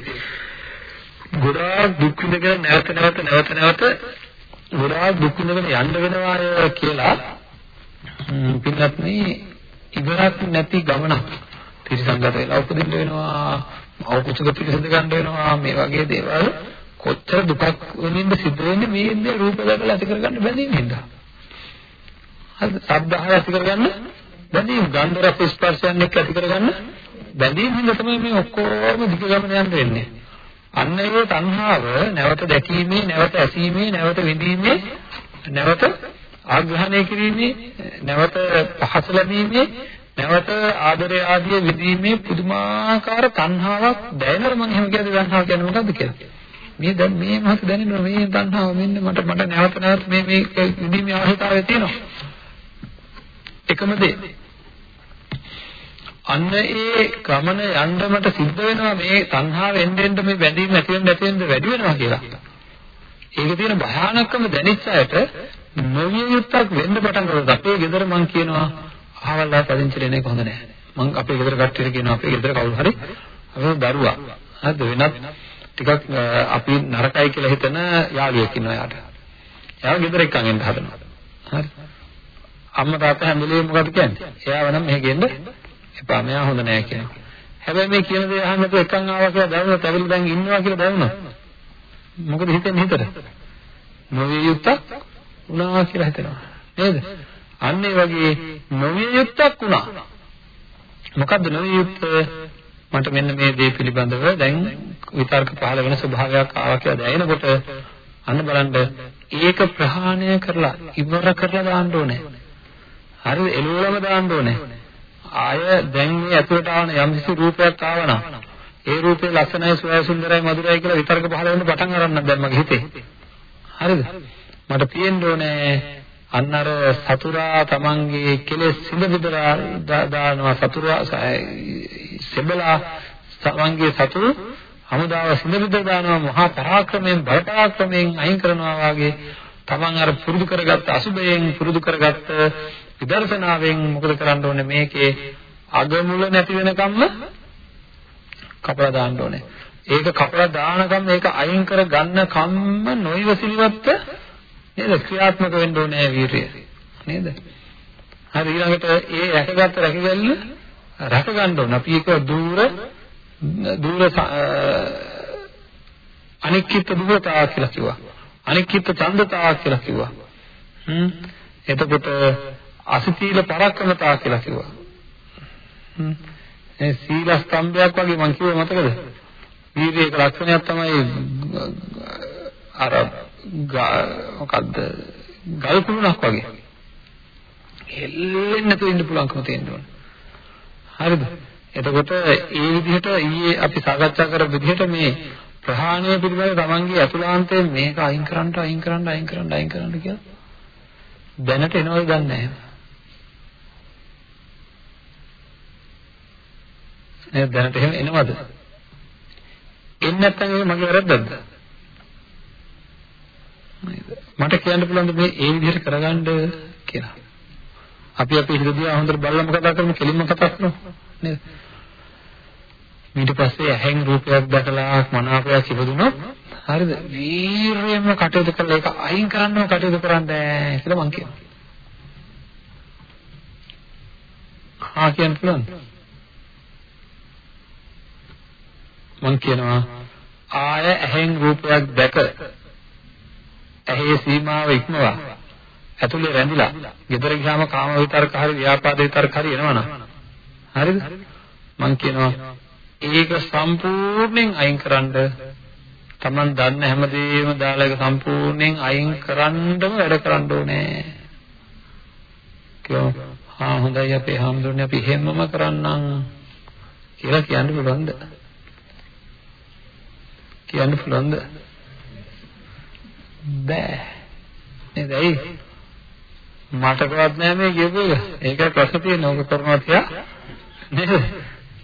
ගොඩාක් දුක් විඳගෙන නැවත නැවත නැවත නැවත ගොඩාක් දුක් විඳගෙන යන්න වෙනවා කියලා පින්නත් මේ ඉවරක් නැති ගමනක් තිරසංගත වෙලා උපදින්න වෙනවා මව කුසක පිළිසඳ ගන්න වෙනවා මේ වගේ දේවල් කොච්චර දුකක් වෙනින්ද සිද්ධ වෙන්නේ මේ ඉන්නේ රූප දැකලා ඇති කරගන්න බැඳීම හින්දා. හරිද ශබ්දහය ඇති කරගන්න බැඳීම ගන්ධ රස ස්පර්ශයන් එක්ක ඇති කරගන්න බැඳීම හින්දා තමයි මේ ඔක්කොම දිග ගමන යන්න වෙන්නේ. අන්න ඒ තණ්හාව නැවත දැකීමේ, නැවත ඇසීමේ, නැවත විඳීමේ, නැවත ආග්‍රහණය කිරීමේ, නැවත පහස ලැබීමේ, නැවත ආදරය ආදී විඳීමේ පුදුමාකාර තණ්හාවක් දැනෙනවා මම එහෙම කියන්නේ තණ්හාව කියන්නේ මොකද්ද කියලා. මේ දැන් මේ මහත් දැනෙනවා මේ තණ්හාව මෙන්න මට මට නැවත නැවත මේ මේ විඳීමේ අවශ්‍යතාවය තියෙනවා. එකම දේ අන්න ඒ ගමන යන්නමට සිද්ධ වෙනවා මේ තණ්හාව එන්න එන්න මේ බැඳීම ඇති වෙන්න ඇති වෙන්න වැඩි වෙනවා කියලා. ඒක තියෙන භයානකම දැනෙච්ච අයට නොවිය යුත්තක් වෙන්න පටන් ගන්නවා. අපේ ගෙදර මං කියනවා අහවල්ලා පදිංචි වෙන එක හොඳ නැහැ. මං අපේ ගෙදර කට්ටියට කියනවා අපේ ගෙදර කවුරු හරි අපේ දරුවා. හරිද වෙනත් ටිකක් අපි නරකයි කියලා හිතන යාළුවෙක් ඉන්නවා යාට. එයා ගෙදර එක්කන් එන්න හදනවා. හරි. අම්මා තාත්තා හැම වෙලේම මොකද කියන්නේ? එයාව නම් මෙහෙ ගෙන්න එපා මෙයා හොඳ නෑ කියනවා. හැබැයි මේ කියන දේ අහන්න නැතුව එකන් ආවා කියලා දැනුණා තැවිලි දැන් ඉන්නවා කියලා දැනුණා. මොකද හිතෙන්නේ හිතට? නොවිය යුත්තක් වුණා කියලා හිතනවා. නේද? අන්න ඒ වගේ නොවිය යුත්තක් වුණා. මොකද්ද නොවිය යුත්තේ? මට මෙන්න මේ දේ පිළිබඳව දැන් විතර්ක පහළ වෙන ස්වභාවයක් ආවා කියලා දැනෙනකොට අන්න බලන්න ඒක ප්‍රහාණය කරලා ඉවර කරලා දාන්න ඕනේ. හරිද? එළුවලම දාන්න ඕනේ. ආය දැන් මේ ඇතුළට ආවන යම් කිසි රූපයක් ආවනම් ඒ රූපේ ලස්සනයි සුවය සුන්දරයි මధుරයි කියලා විතර්ක පහල වෙන්න පටන් අරන්න දැන් මගේ හිතේ. හරිද? මට තියෙන්න ඕනේ අන්න අර සතුරා තමන්ගේ කෙලෙස් සිඳ බෙදලා දානවා සතුරා සෙබලා තමන්ගේ සතුරු හමුදාව සිඳවිද දානවා මහා පරාක්‍රමයෙන් බල පරාක්‍රමයෙන් අයින් කරනවා වාගේ තමන් අර පුරුදු කරගත්ත අසුබයෙන් පුරුදු කරගත්ත විදර්ශනාවෙන් මොකද කරන්න ඕනේ මේකේ අගමුල නැති වෙනකම්ම කපලා දාන්න ඕනේ. ඒක කපලා දානකම් මේක අයින් කර ගන්න කම්ම නොයවසිලිවත් නේද ක්‍රියාත්මක වෙන්න ඕනේ වීරිය. නේද? හරි ඊළඟට ඒ රැකගත්ත රැකගැල්ල රැක ගන්න ඕන. අපි ඒක දුර දුර අනික්කිත දුරතාව කියලා කිව්වා. අනික්කිත ඡන්දතාව කියලා කිව්වා. හ්ම් එතකොට අසිතීල පරක්‍රමතාව කියලා කිව්වා. හ්ම් ඒ සීල ස්තම්භයක් වගේ මම කිව්වේ මතකද? වීර්යයක ලක්ෂණයක් තමයි අර මොකද්ද? ගල් කුණක් වගේ. හෙල්ලෙන්නේ නැතුව ඉන්න පුළුවන්කම තියෙන්න ඕන. හරිද? එතකොට ඒ විදිහට ඊයේ අපි සාකච්ඡා කරපු විදිහට මේ ප්‍රහාණය පිළිබඳ තමන්ගේ අතුලාන්තයෙන් මේක අයින් කරන්න අයින් කරන්න අයින් කරන්න අයින් කරන්න කියලා දැනට එනවද දන්නේ නැහැ. නේද දැනට එහෙම එනවද? එන්නේ නැත්නම් ඒක මගේ වැරද්දක්ද? මට කියන්න පුළුවන් මේ ඒ විදිහට කරගන්න කියලා. අපි අපේ හිත දිහා හොඳට බලලම කතා කරමු කෙලින්ම කතා කරමු නේද? ඊට පස්සේ ඇහෙන් රූපයක් දැකලා මනාපයක් ඉපදුනොත් හරිද? වීරයෙන්ම කටයුතු කරලා ඒක අයින් කරන්නම කටයුතු කරන්න කියලා මං කියනවා. හා කියන්න පුළුවන්. මං කියනවා ආය ඇහෙන් රූපයක් දැක ඇහි සීමාව ඉක්මවා ඇතුලේ රැඳිලා ගෙදර ගියාම කාම විතරක හරි ව්‍යාපාද විතරක හරි එනවනම් හරිද මං කියනවා ඒක සම්පූර්ණයෙන් අයින් කරන්න. Taman දන්න හැමදේම දාලා ඒක සම්පූර්ණයෙන් අයින් කරන්නම වැඩ කරන්න ඕනේ. කියෝ හා හොඳයි අපේ හැමදෙන්නේ අපි හැමම කරන්නම් කියලා කියන්න පුළුවන්ද? කියන්න පුළුවන්ද? බෑ. නේද? ඇයි? මටකවත් නෑ මේ කියපු එක. ඒක ප්‍රශ්න තියෙන ඕක කරනවා තියා. නේද?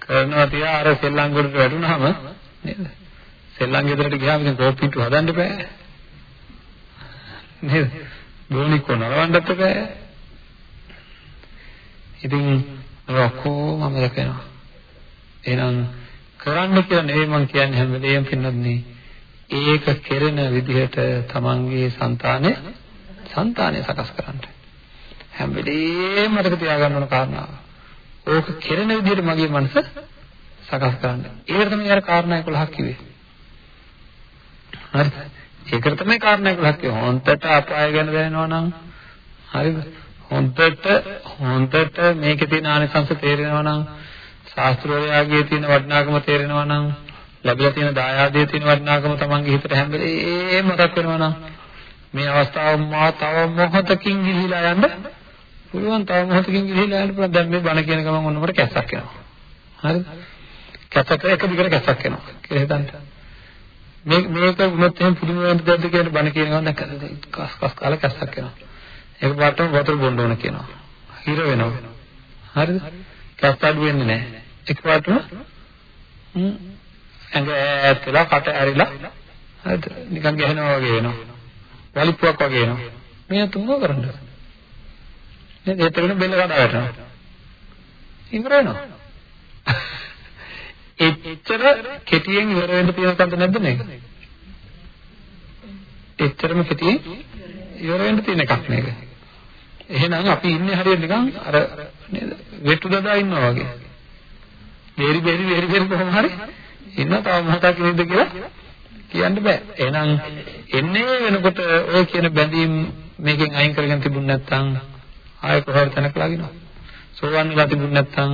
කරනවා තියා අර සෙල්ලම් ගොඩට වැටුනහම නේද? සෙල්ලම් ගෙදරට ගියාම ඉතින් කෝප්පිට්ටු හදන්න බෑ. නේද? ගෝණික් කොනලවන්නත් බෑ. ඉතින් රකෝ මම දකිනවා. එහෙනම් කරන්න කියලා නෙවෙයි මම කියන්නේ හැම වෙලේම පින්නත් නේ. ඒක කෙරෙන විදිහට තමන්ගේ సంతානය సంతානය සකස් කරන්න. හැම වෙලේම මතක තියාගන්න ඕන කාරණාව. ඕක කෙරෙන විදිහට මගේ මනස සකස් කරන්න. ඒකට තමයි අර කාරණා 11ක් කිව්වේ. හරිද? ඒකට තමයි කාරණා 11ක් කිව්වේ. හොන්තට අපාය ගැන දැනෙනවා නම් හරිද? හොන්තට හොන්තට මේකේ තියෙන ආනිසංස තේරෙනවා නම් ශාස්ත්‍රෝලයාගේ තියෙන වටිනාකම තේරෙනවා නම් ලැබිලා තියෙන දායාදයේ තියෙන වටිනාකම තමන්ගේ හිතට හැම වෙලේම මතක් වෙනවා නම් මේ අවස්ථාව මා තව මොහොතකින් ගිහිලා යන්න පුළුවන් තව මොහොතකින් ගිහිලා යන්න පුළුවන්. දැන් මේ බණ කියන ගමන් ඔන්න මට කැස්සක් එනවා. හරිද? කැස්සක් එක දිගට කැස්සක් එනවා. කියලා හිතන්න. මේ මේක වුණත් එහෙම පුදුම වෙන දෙයක් කියන බණ කියන ගමන් දැන් කස් කස් කාලා කැස්සක් එනවා. ඒක පාටම වතුර බොන්න ඕන කියනවා. හිර වෙනවා. හරිද? කැස්ස අඩු වෙන්නේ නැහැ. එකපාරටම ඇඟ ඈත් වෙලා කට ඇරිලා හරිද? නිකන් ගැහෙනවා වගේ වෙනවා. වැලිප්පුවක් වගේ එනවා. මේ තුනව කරන්න. නේද? ඒතරගෙන බෙල්ල කඩා වැටෙනවා. ඉවර වෙනවා. එච්චර කෙටියෙන් ඉවර වෙන්න තියෙන කන්ද නැද්ද මේක? එච්චරම කෙටියෙන් ඉවර වෙන්න තියෙන එකක් මේක. එහෙනම් අපි ඉන්නේ හරියට නිකන් අර නේද? වෙට්ටු දදා ඉන්නවා වගේ. බේරි බේරි බේරි බේරි කොහොම හරි ඉන්න තව මොහොතක් ඉන්නද කියලා කියන්න බෑ. එහෙනම් එන්නේ වෙනකොට ඔය කියන බැඳීම් මේකෙන් අයින් කරගෙන තිබුණ නැත්නම් ආයෙ කොහොමද තැනක ලගිනවා. සෝවන් වෙලා තිබුණ නැත්නම්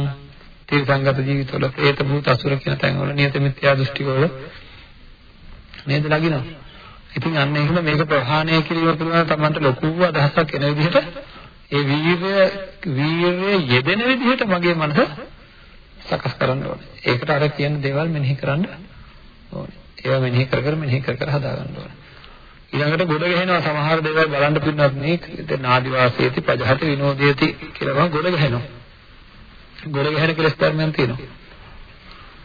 තීර්සංගත ජීවිතවල പ്രേත භූත අසුර කියන තැන්වල නියත මිත්‍යා දෘෂ්ටිවල නේද ලගිනවා. ඉතින් අන්න එහෙම මේක ප්‍රහාණය කිරීම පිළිබඳව තමන්ට ලොකු අදහසක් එන විදිහට ඒ වීර්ය වීර්ය යෙදෙන විදිහට මගේ මනස සකස් කරන්න ඕනේ. ඒකට අර කියන දේවල් මෙනෙහි කරන්න ඕනේ. ඒවා මෙනෙහි කර කර මෙනෙහි කර කර හදා ගන්න ඕනේ. ඊළඟට ගොඩ ගහනවා සමහර දේවල් බලන්න පින්නත් මේ නාදි වාසයේති පජහත විනෝදයේති කියලා ගොඩ ගහනවා. ගොඩ ගහන කෙලස් ධර්මයන් තියෙනවා.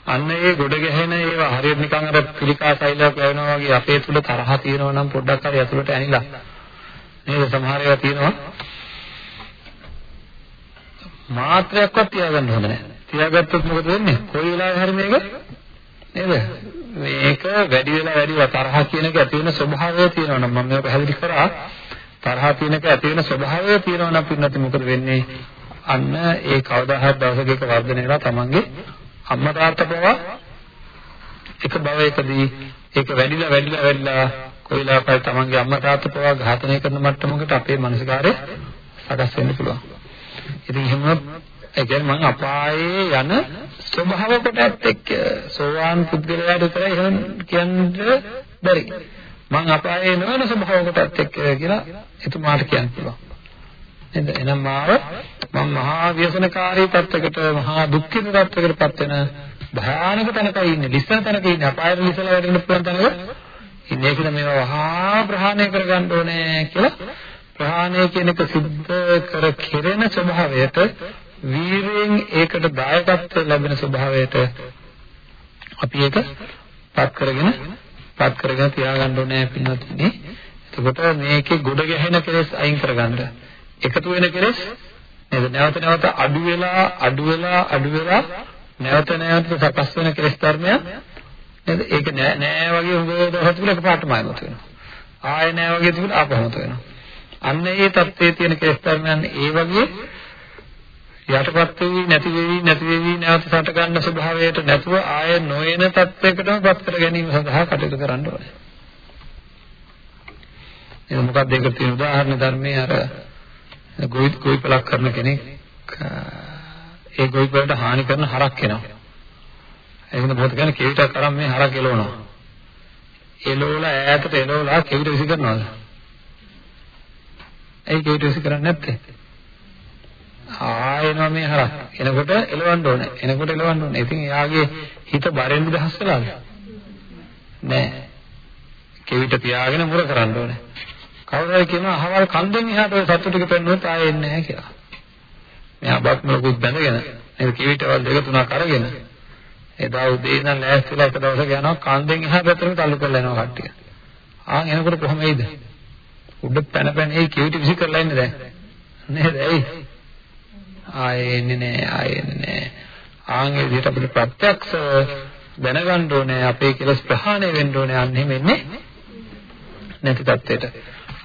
අන්න ඒ ගොඩ ගැහෙන ඒවා හරියට නිකන් අර පිළිකා සෛලයක් වැවෙනවා වගේ අපේ තුල තරහ තියෙනවා නම් පොඩ්ඩක් හරි ඇතුළට ඇනිලා නේද සමහර ඒවා තියෙනවා මාත්‍රයක්වත් තියාගන්න හොඳ නැහැ. තියාගත්තොත් මොකද වෙන්නේ? කොයි වෙලාවෙ හරි මේක නේද? මේක වැඩි වෙලා වැඩි වෙලා තරහ කියන එක ඇති වෙන ස්වභාවය තියෙනවා නම් මම මේක පැහැදිලි කරා තරහ තියෙන එක ඇති වෙන ස්වභාවය තියෙනවා නම් පින්නත් මොකද වෙන්නේ? අන්න ඒ කවදා හරි දවසක ඒක වර්ධනය වෙලා තමන්ගේ අම්මා තාත්තා පවා එක භවයකදී ඒක වැඩිලා වැඩිලා වැඩිලා කොයිලාපයි තමන්ගේ අම්මා තාත්තා පවා ඝාතනය කරන මට්ටමකට අපේ මනසකාරය සකස් වෙන්න පුළුවන්. ඉතින් එහෙම ඒ කියන්නේ මම අපායේ යන ස්වභාව කොටත් එක්ක සෝවාන් පුද්ගලයාට විතරයි එහෙම කියන්න බැරි. මම අපායේ නොවන ස්වභාව කොටත් එක්ක කියලා එතුමාට කියන්න පුළුවන්. නේද? එහෙනම් මාව මම මහා ව්‍යසනකාරී තත්යකට මහා දුක්ඛිත තත්යකටපත් වෙන භයානක තැනක ඉන්නේ. ලිස්සන තැනක ඉන්නේ. අපායට ලිස්සලා වැටෙන්න පුළුවන් තැනක ඉන්නේ. ඒකද මේවා වහා ප්‍රහාණය කරගන්න ඕනේ කියලා ප්‍රහාණය කියන එක සිද්ධ කර කෙරෙන ස්වභාවයට වීරයෙන් ඒකට දායකත්ව ලැබෙන ස්වභාවයට අපි ඒක පත් කරගෙන පත් කරගෙන තියාගන්න ඕනේ පින්වත්නි. එතකොට මේකේ ගොඩ ගැහෙන කෙලෙස් අයින් කරගන්න. එකතු වෙන කෙලෙස් නේද? නැවත නැවත අඩු වෙලා අඩු වෙලා අඩු වෙලා නැවත නැවත සකස් වෙන කෙලෙස් ධර්මයන් නේද? ඒක නෑ නෑ වගේ උඹ දවස් තුනක පාටම ආයමතු වෙනවා. ආය නෑ වගේ තිබුණ ආපහුමතු වෙනවා. අන්න ඒ தත්ත්වයේ තියෙන කෙලෙස් ධර්මයන් ඒ වගේ යටපත් වෙවි නැති වෙවි නැති වෙවි නැවත සට ගන්න ස්වභාවයට නැතුව ආය නොයන තත්වයකටම පත් කර ගැනීම සඳහා කටයුතු කරන්න ඕනේ. එහෙනම් මොකක්ද ඒකට තියෙන උදාහරණ ධර්මයේ අර ගොවි ගොවිපලක් කරන කෙනෙක් ඒ ගොවිපලට හානි කරන හරක් එනවා. එහෙනම් මොකද කියන්නේ කෙවිතක් අරන් මේ හරක් එලවනවා. එලවලා ඈතට එලවලා කෙවිත විසි කරනවාද? ඒ කෙවිත විසි කරන්නේ නැත්තේ. ආයෙනවා මේ හරක්. එනකොට එලවන්න ඕනේ. එනකොට එලවන්න ඕනේ. ඉතින් එයාගේ හිත බරෙන් දහස් වෙලාද? නෑ. කෙවිත පියාගෙන මුර කරන්න ඕනේ. කවුරුහරි කියනවා අහවල් කන්දෙන් එහාට ඔය සතුටු ටික පෙන්නුවොත් ආයෙ එන්නේ නැහැ කියලා. මෙයා බක්මලකුත් බැඳගෙන නේද කෙවිතවල් දෙක තුනක් අරගෙන එදා උදේ ඉඳන් ලෑස්තිලා එක දවසක යනවා කන්දෙන් එහා පැත්තට තල්ලු කරලා යනවා කට්ටිය. ආන් එනකොට කොහොම වෙයිද? උඩ පැන පැන ඒ කෙවිත විසි කරලා ඉන්නේ දැන්. නේද? ඇයි? ආයෙ එන්නේ නැහැ ආයෙ එන්නේ නැහැ. ආන් ඒ විදිහට අපිට ප්‍රත්‍යක්ෂ දැනගන්න ඕනේ අපේ කෙලස් ප්‍රහාණය වෙන්න ඕනේ අන්න එහෙම එන්නේ නැති තත්ත්වයට.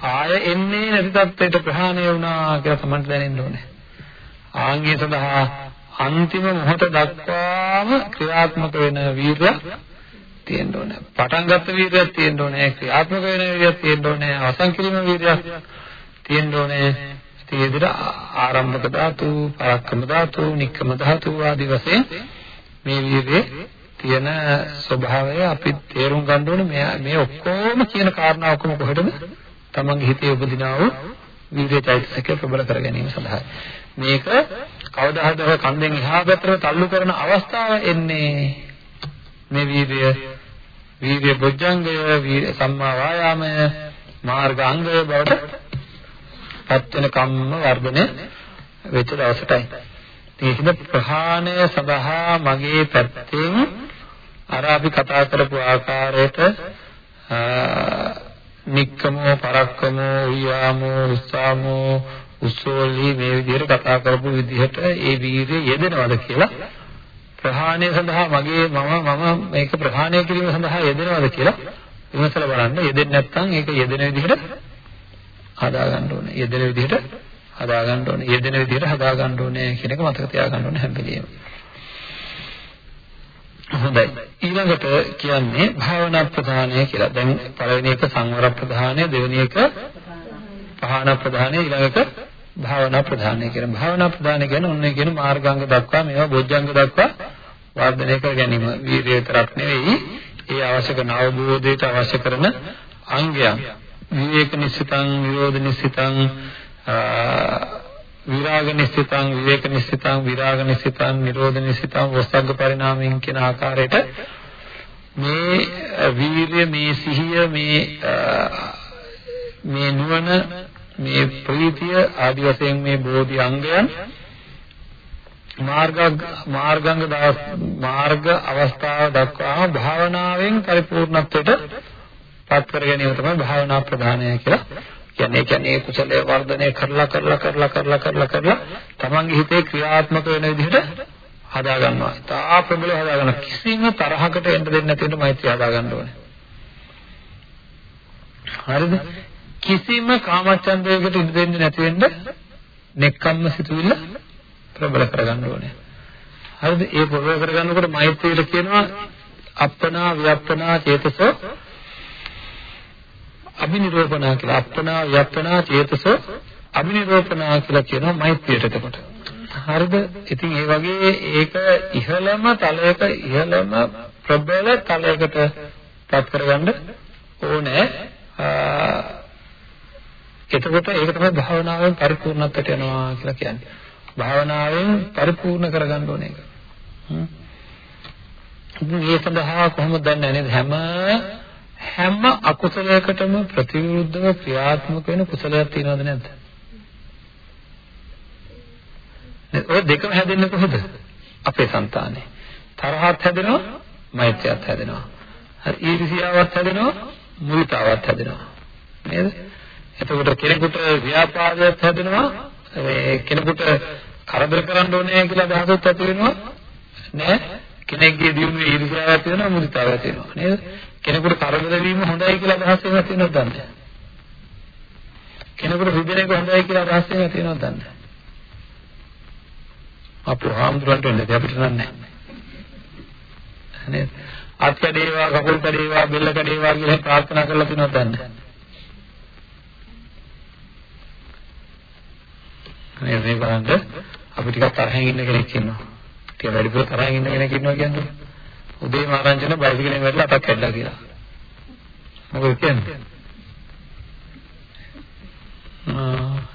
ආය එන්නේ නැති තත්ත්වයට ප්‍රහාණය වුණා කියලා තමයි දැනෙන්න ඕනේ. ආන්ගේ සඳහා අන්තිම මොහොත දක්වාම ක්‍රියාත්මක වෙන වීර්යය තියෙන්න ඕනේ. පටන් ගත්ත වීර්යයක් තියෙන්න ඕනේ. ක්‍රියාත්මක වෙන වීර්යයක් තියෙන්න ඕනේ. අවසන් කිරීම වීර්යයක් තියෙන්න ඕනේ. ඒ විදිහට ආරම්භක ධාතු, පරක්කම ධාතු, නික්කම ධාතු ආදී වශයෙන් මේ වීර්යයේ තියෙන ස්වභාවය අපි තේරුම් ගන්න ඕනේ. මේ මේ ඔක්කොම කියන කාරණා ඔක්කොම කොහෙටද? තමන්ගේ හිතේ උපදිනා වූ වීර්ය චෛතසිකය ප්‍රබල කර ගැනීම සඳහා. මේක කවදා හරි කන්දෙන් එහා පැත්තට තල්ලු කරන අවස්ථාව එන්නේ මේ වීර්ය වීර්ය බොජ්ජංගය වීර්ය සම්මා වායාමය මාර්ගාංගය බවට පත් වෙන කම්ම වර්ධනය වෙච්ච දවසටයි. ඒකද ප්‍රහාණය සඳහා මගේ පැත්තෙන් අර අපි කතා කරපු ආකාරයට නික්කමෝ පරක්කමෝ උයාමෝ උස්සාමෝ උස්සෝලි මේ විදිහට කතා කරපු විදිහට ඒ වීරිය යෙදෙනවද කියලා ප්‍රහාණය සඳහා මගේ මම මම මේක ප්‍රහාණය කිරීම සඳහා යෙදෙනවද කියලා විමසලා බලන්න යෙදෙන්නේ නැත්නම් ඒක යෙදෙන විදිහට හදා ගන්න ඕනේ යෙදෙන විදිහට හදා ගන්න ඕනේ යෙදෙන විදිහට හදා ගන්න ඕනේ කියන එක මතක තියාගන්න ඕනේ හැම වෙලෙම හොඳයි. ඊළඟට කියන්නේ භාවනා ප්‍රධානය කියලා. දැන් පළවෙනි එක සංවර ප්‍රධානය, දෙවෙනි එක පහන ප්‍රධානය, ඊළඟ එක භාවනා ප්‍රධානය කියන. භාවනා ප්‍රධානය කියන්නේ ඔන්නේ කියන මාර්ගාංග දක්වා මේවා බොජ්ජංග දක්වා වර්ධනය කර ගැනීම. වීර්යය විතරක් නෙවෙයි, ඒ අවශ්‍ය කරන අවබෝධයට අවශ්‍ය කරන අංගයන්. විවේක නිසිතං, විරෝධ නිසිතං විරාග නිසිතං විවේක නිසිතං විරාග නිසිතං නිරෝධ නිසිතං වස්සග්ග පරිණාමයෙන් කියන ආකාරයට මේ වීර්ය මේ සිහිය මේ මේ නුවණ මේ ප්‍රීතිය ආදි වශයෙන් මේ බෝධි අංගයන් මාර්ග මාර්ගංග මාර්ග අවස්ථාව දක්වාම භාවනාවෙන් පරිපූර්ණත්වයට පත් කර ගැනීම තමයි භාවනා ප්‍රධානය කියලා කියන්නේ. කියන්නේ කුසලයේ වර්ධනය කරලා කරලා කරලා කරලා කරලා කරලා තමන්ගේ හිතේ ක්‍රියාත්මක වෙන විදිහට හදා ගන්නවා. තා ප්‍රබල හදා ගන්න කිසිම තරහකට එන්න දෙන්නේ නැති වෙන්න මෛත්‍රිය හදා ගන්න ඕනේ. හරිද? කිසිම කාමච්ඡන්දයකට ඉඩ දෙන්නේ නැති වෙන්න නෙක්ඛම්ම සිතුවිල්ල ප්‍රබල කරගන්න ඕනේ. හරිද? ඒ ප්‍රබල කරගන්නකොට මෛත්‍රියට කියනවා අප්පනා ව්‍යප්පනා චේතසෝ අබිනිරෝපණා කියලා. අප්පනා ව්‍යප්පනා චේතසෝ අබිනිරෝපණා කියලා කියනවා මෛත්‍රියට එතකොට. හරිද? ඉතින් ඒ වගේ ඒක ඉහළම තලයක ඉහළම ප්‍රබල තලයකට පත් කරගන්න ඕනේ. එතකොට ඒක තමයි භාවනාවෙන් පරිපූර්ණත්වයට යනවා කියලා කියන්නේ. භාවනාවෙන් පරිපූර්ණ කරගන්න ඕනේ ඒක. හ්ම්. මේ සඳහා කොහොමද දන්නේ නේද හැම හැම අකුසලයකටම ප්‍රතිවිරුද්ධව ක්‍රියාත්මක වෙන කුසලයක් තියෙනවද නැද්ද? ඔය දෙකම හැදෙන්නේ කොහෙද? අපේ సంతානේ. තරහත් හැදෙනවා, මෛත්‍රියත් හැදෙනවා. හරි ඊර්ෂියාවත් හැදෙනවා, මුදිතාවත් හැදෙනවා. නේද? එතකොට කෙනෙකුට ව්‍යාපාදයක් හැදෙනවා, ඒ කෙනෙකුට කරදර කරන්න ඕනේ කියලා අදහසක් ඇති වෙනවා. නෑ. කෙනෙක්ගේ දියුණුවේ ඊර්ෂ්‍යාවක් තියෙනවා, මුදිතාවක් තියෙනවා. නේද? කෙනෙකුට කරදර වීම හොඳයි කියලා අදහස් වෙනවද තියෙනවද දන්නේ කෙනෙකුට රිදෙන එක හොඳයි කියලා අදහස් වෙනවද තියෙනවද දන්නේ අපේ හාමුදුරන්ට වෙන්නේ අපිට නෑ නේද? අත් කඩේවා කකුල් කඩේවා බෙල්ල කඩේවා කියලා ප්‍රාර්ථනා කරලා තියෙනවද දන්නේ නේද? මේ බලන්න අපි ටිකක් තරහින් ඉන්න කෙනෙක් ඉන්නවා. ටික වැඩිපුර තරහින් ඉන්න කෙනෙක් ඉන්නවා කියන්නේ. උදේම ආරංචින බයිසිකලෙන් වැටලා අතක් කැඩලා කියලා. මොකද කියන්නේ?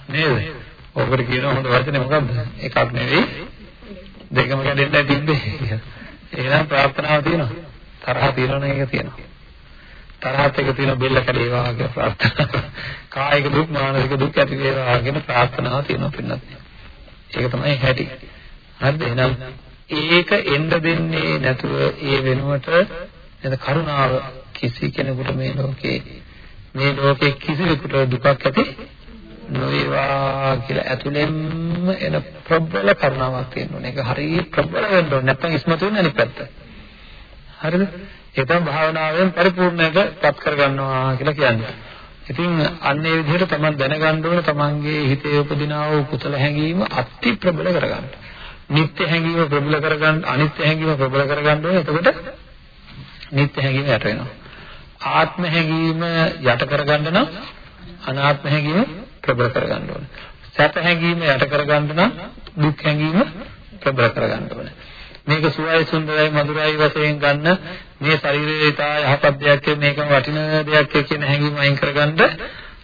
නේද? ඔකට කියන හොඳ වචනේ මොකද්ද? එකක් නෙවෙයි. දෙකම කැඩෙන්නයි තිබ්බේ. එහෙනම් ප්‍රාර්ථනාව තියෙනවා. තරහ තියෙනවනේ ඒක තියෙනවා. තරහත් එක තියෙන බෙල්ල කැඩේවා කියලා ප්‍රාර්ථනා. කායික දුක් මානසික දුක් ඇති වේවා කියන ප්‍රාර්ථනාව තියෙනවා පින්නත්. ඒක තමයි හැටි. හරිද? එහෙනම් ඒක එන්න දෙන්නේ නැතුව ඒ වෙනුවට එද කරුණාව කිසි කෙනෙකුට මේ ලෝකේ මේ ලෝකේ කිසිවෙකුට දුකක් ඇති නොවේවා කියලා ඇතුළෙන්ම එන ප්‍රබල කරුණාවක් තියෙනවා. ඒක හරිය ප්‍රබල වෙන්න ඕනේ. නැත්නම් ඉස්මතු වෙන්නේ අනිත් පැත්ත. හරිද? ඒක තමයි භාවනාවෙන් පරිපූර්ණයට පත් කරගන්නවා කියලා කියන්නේ. ඉතින් අන්න ඒ විදිහට තමයි දැනගන්න ඕනේ තමන්ගේ හිතේ උපදිනා වූ කුසල හැඟීම අති ප්‍රබල කරගන්න. නිත්‍ය හැඟීම ප්‍රබල කරගන්න අනිත්‍ය හැඟීම ප්‍රබල කරගන්න ඕනේ. එතකොට නිත්‍ය හැඟීම යට වෙනවා. ආත්ම හැඟීම යට කරගන්න නම් අනාත්ම හැඟීම ප්‍රබල කරගන්න ඕනේ. සැප හැඟීම යට කරගන්න නම් දුක් හැඟීම ප්‍රබල කරගන්න ඕනේ. මේක සුවයි සුන්දරයි මధుරයි වශයෙන් ගන්න මේ ශරීරයේ ඉතා යහපත් දෙයක් මේකම වටින දෙයක් කියන හැඟීම අයින් කරගන්න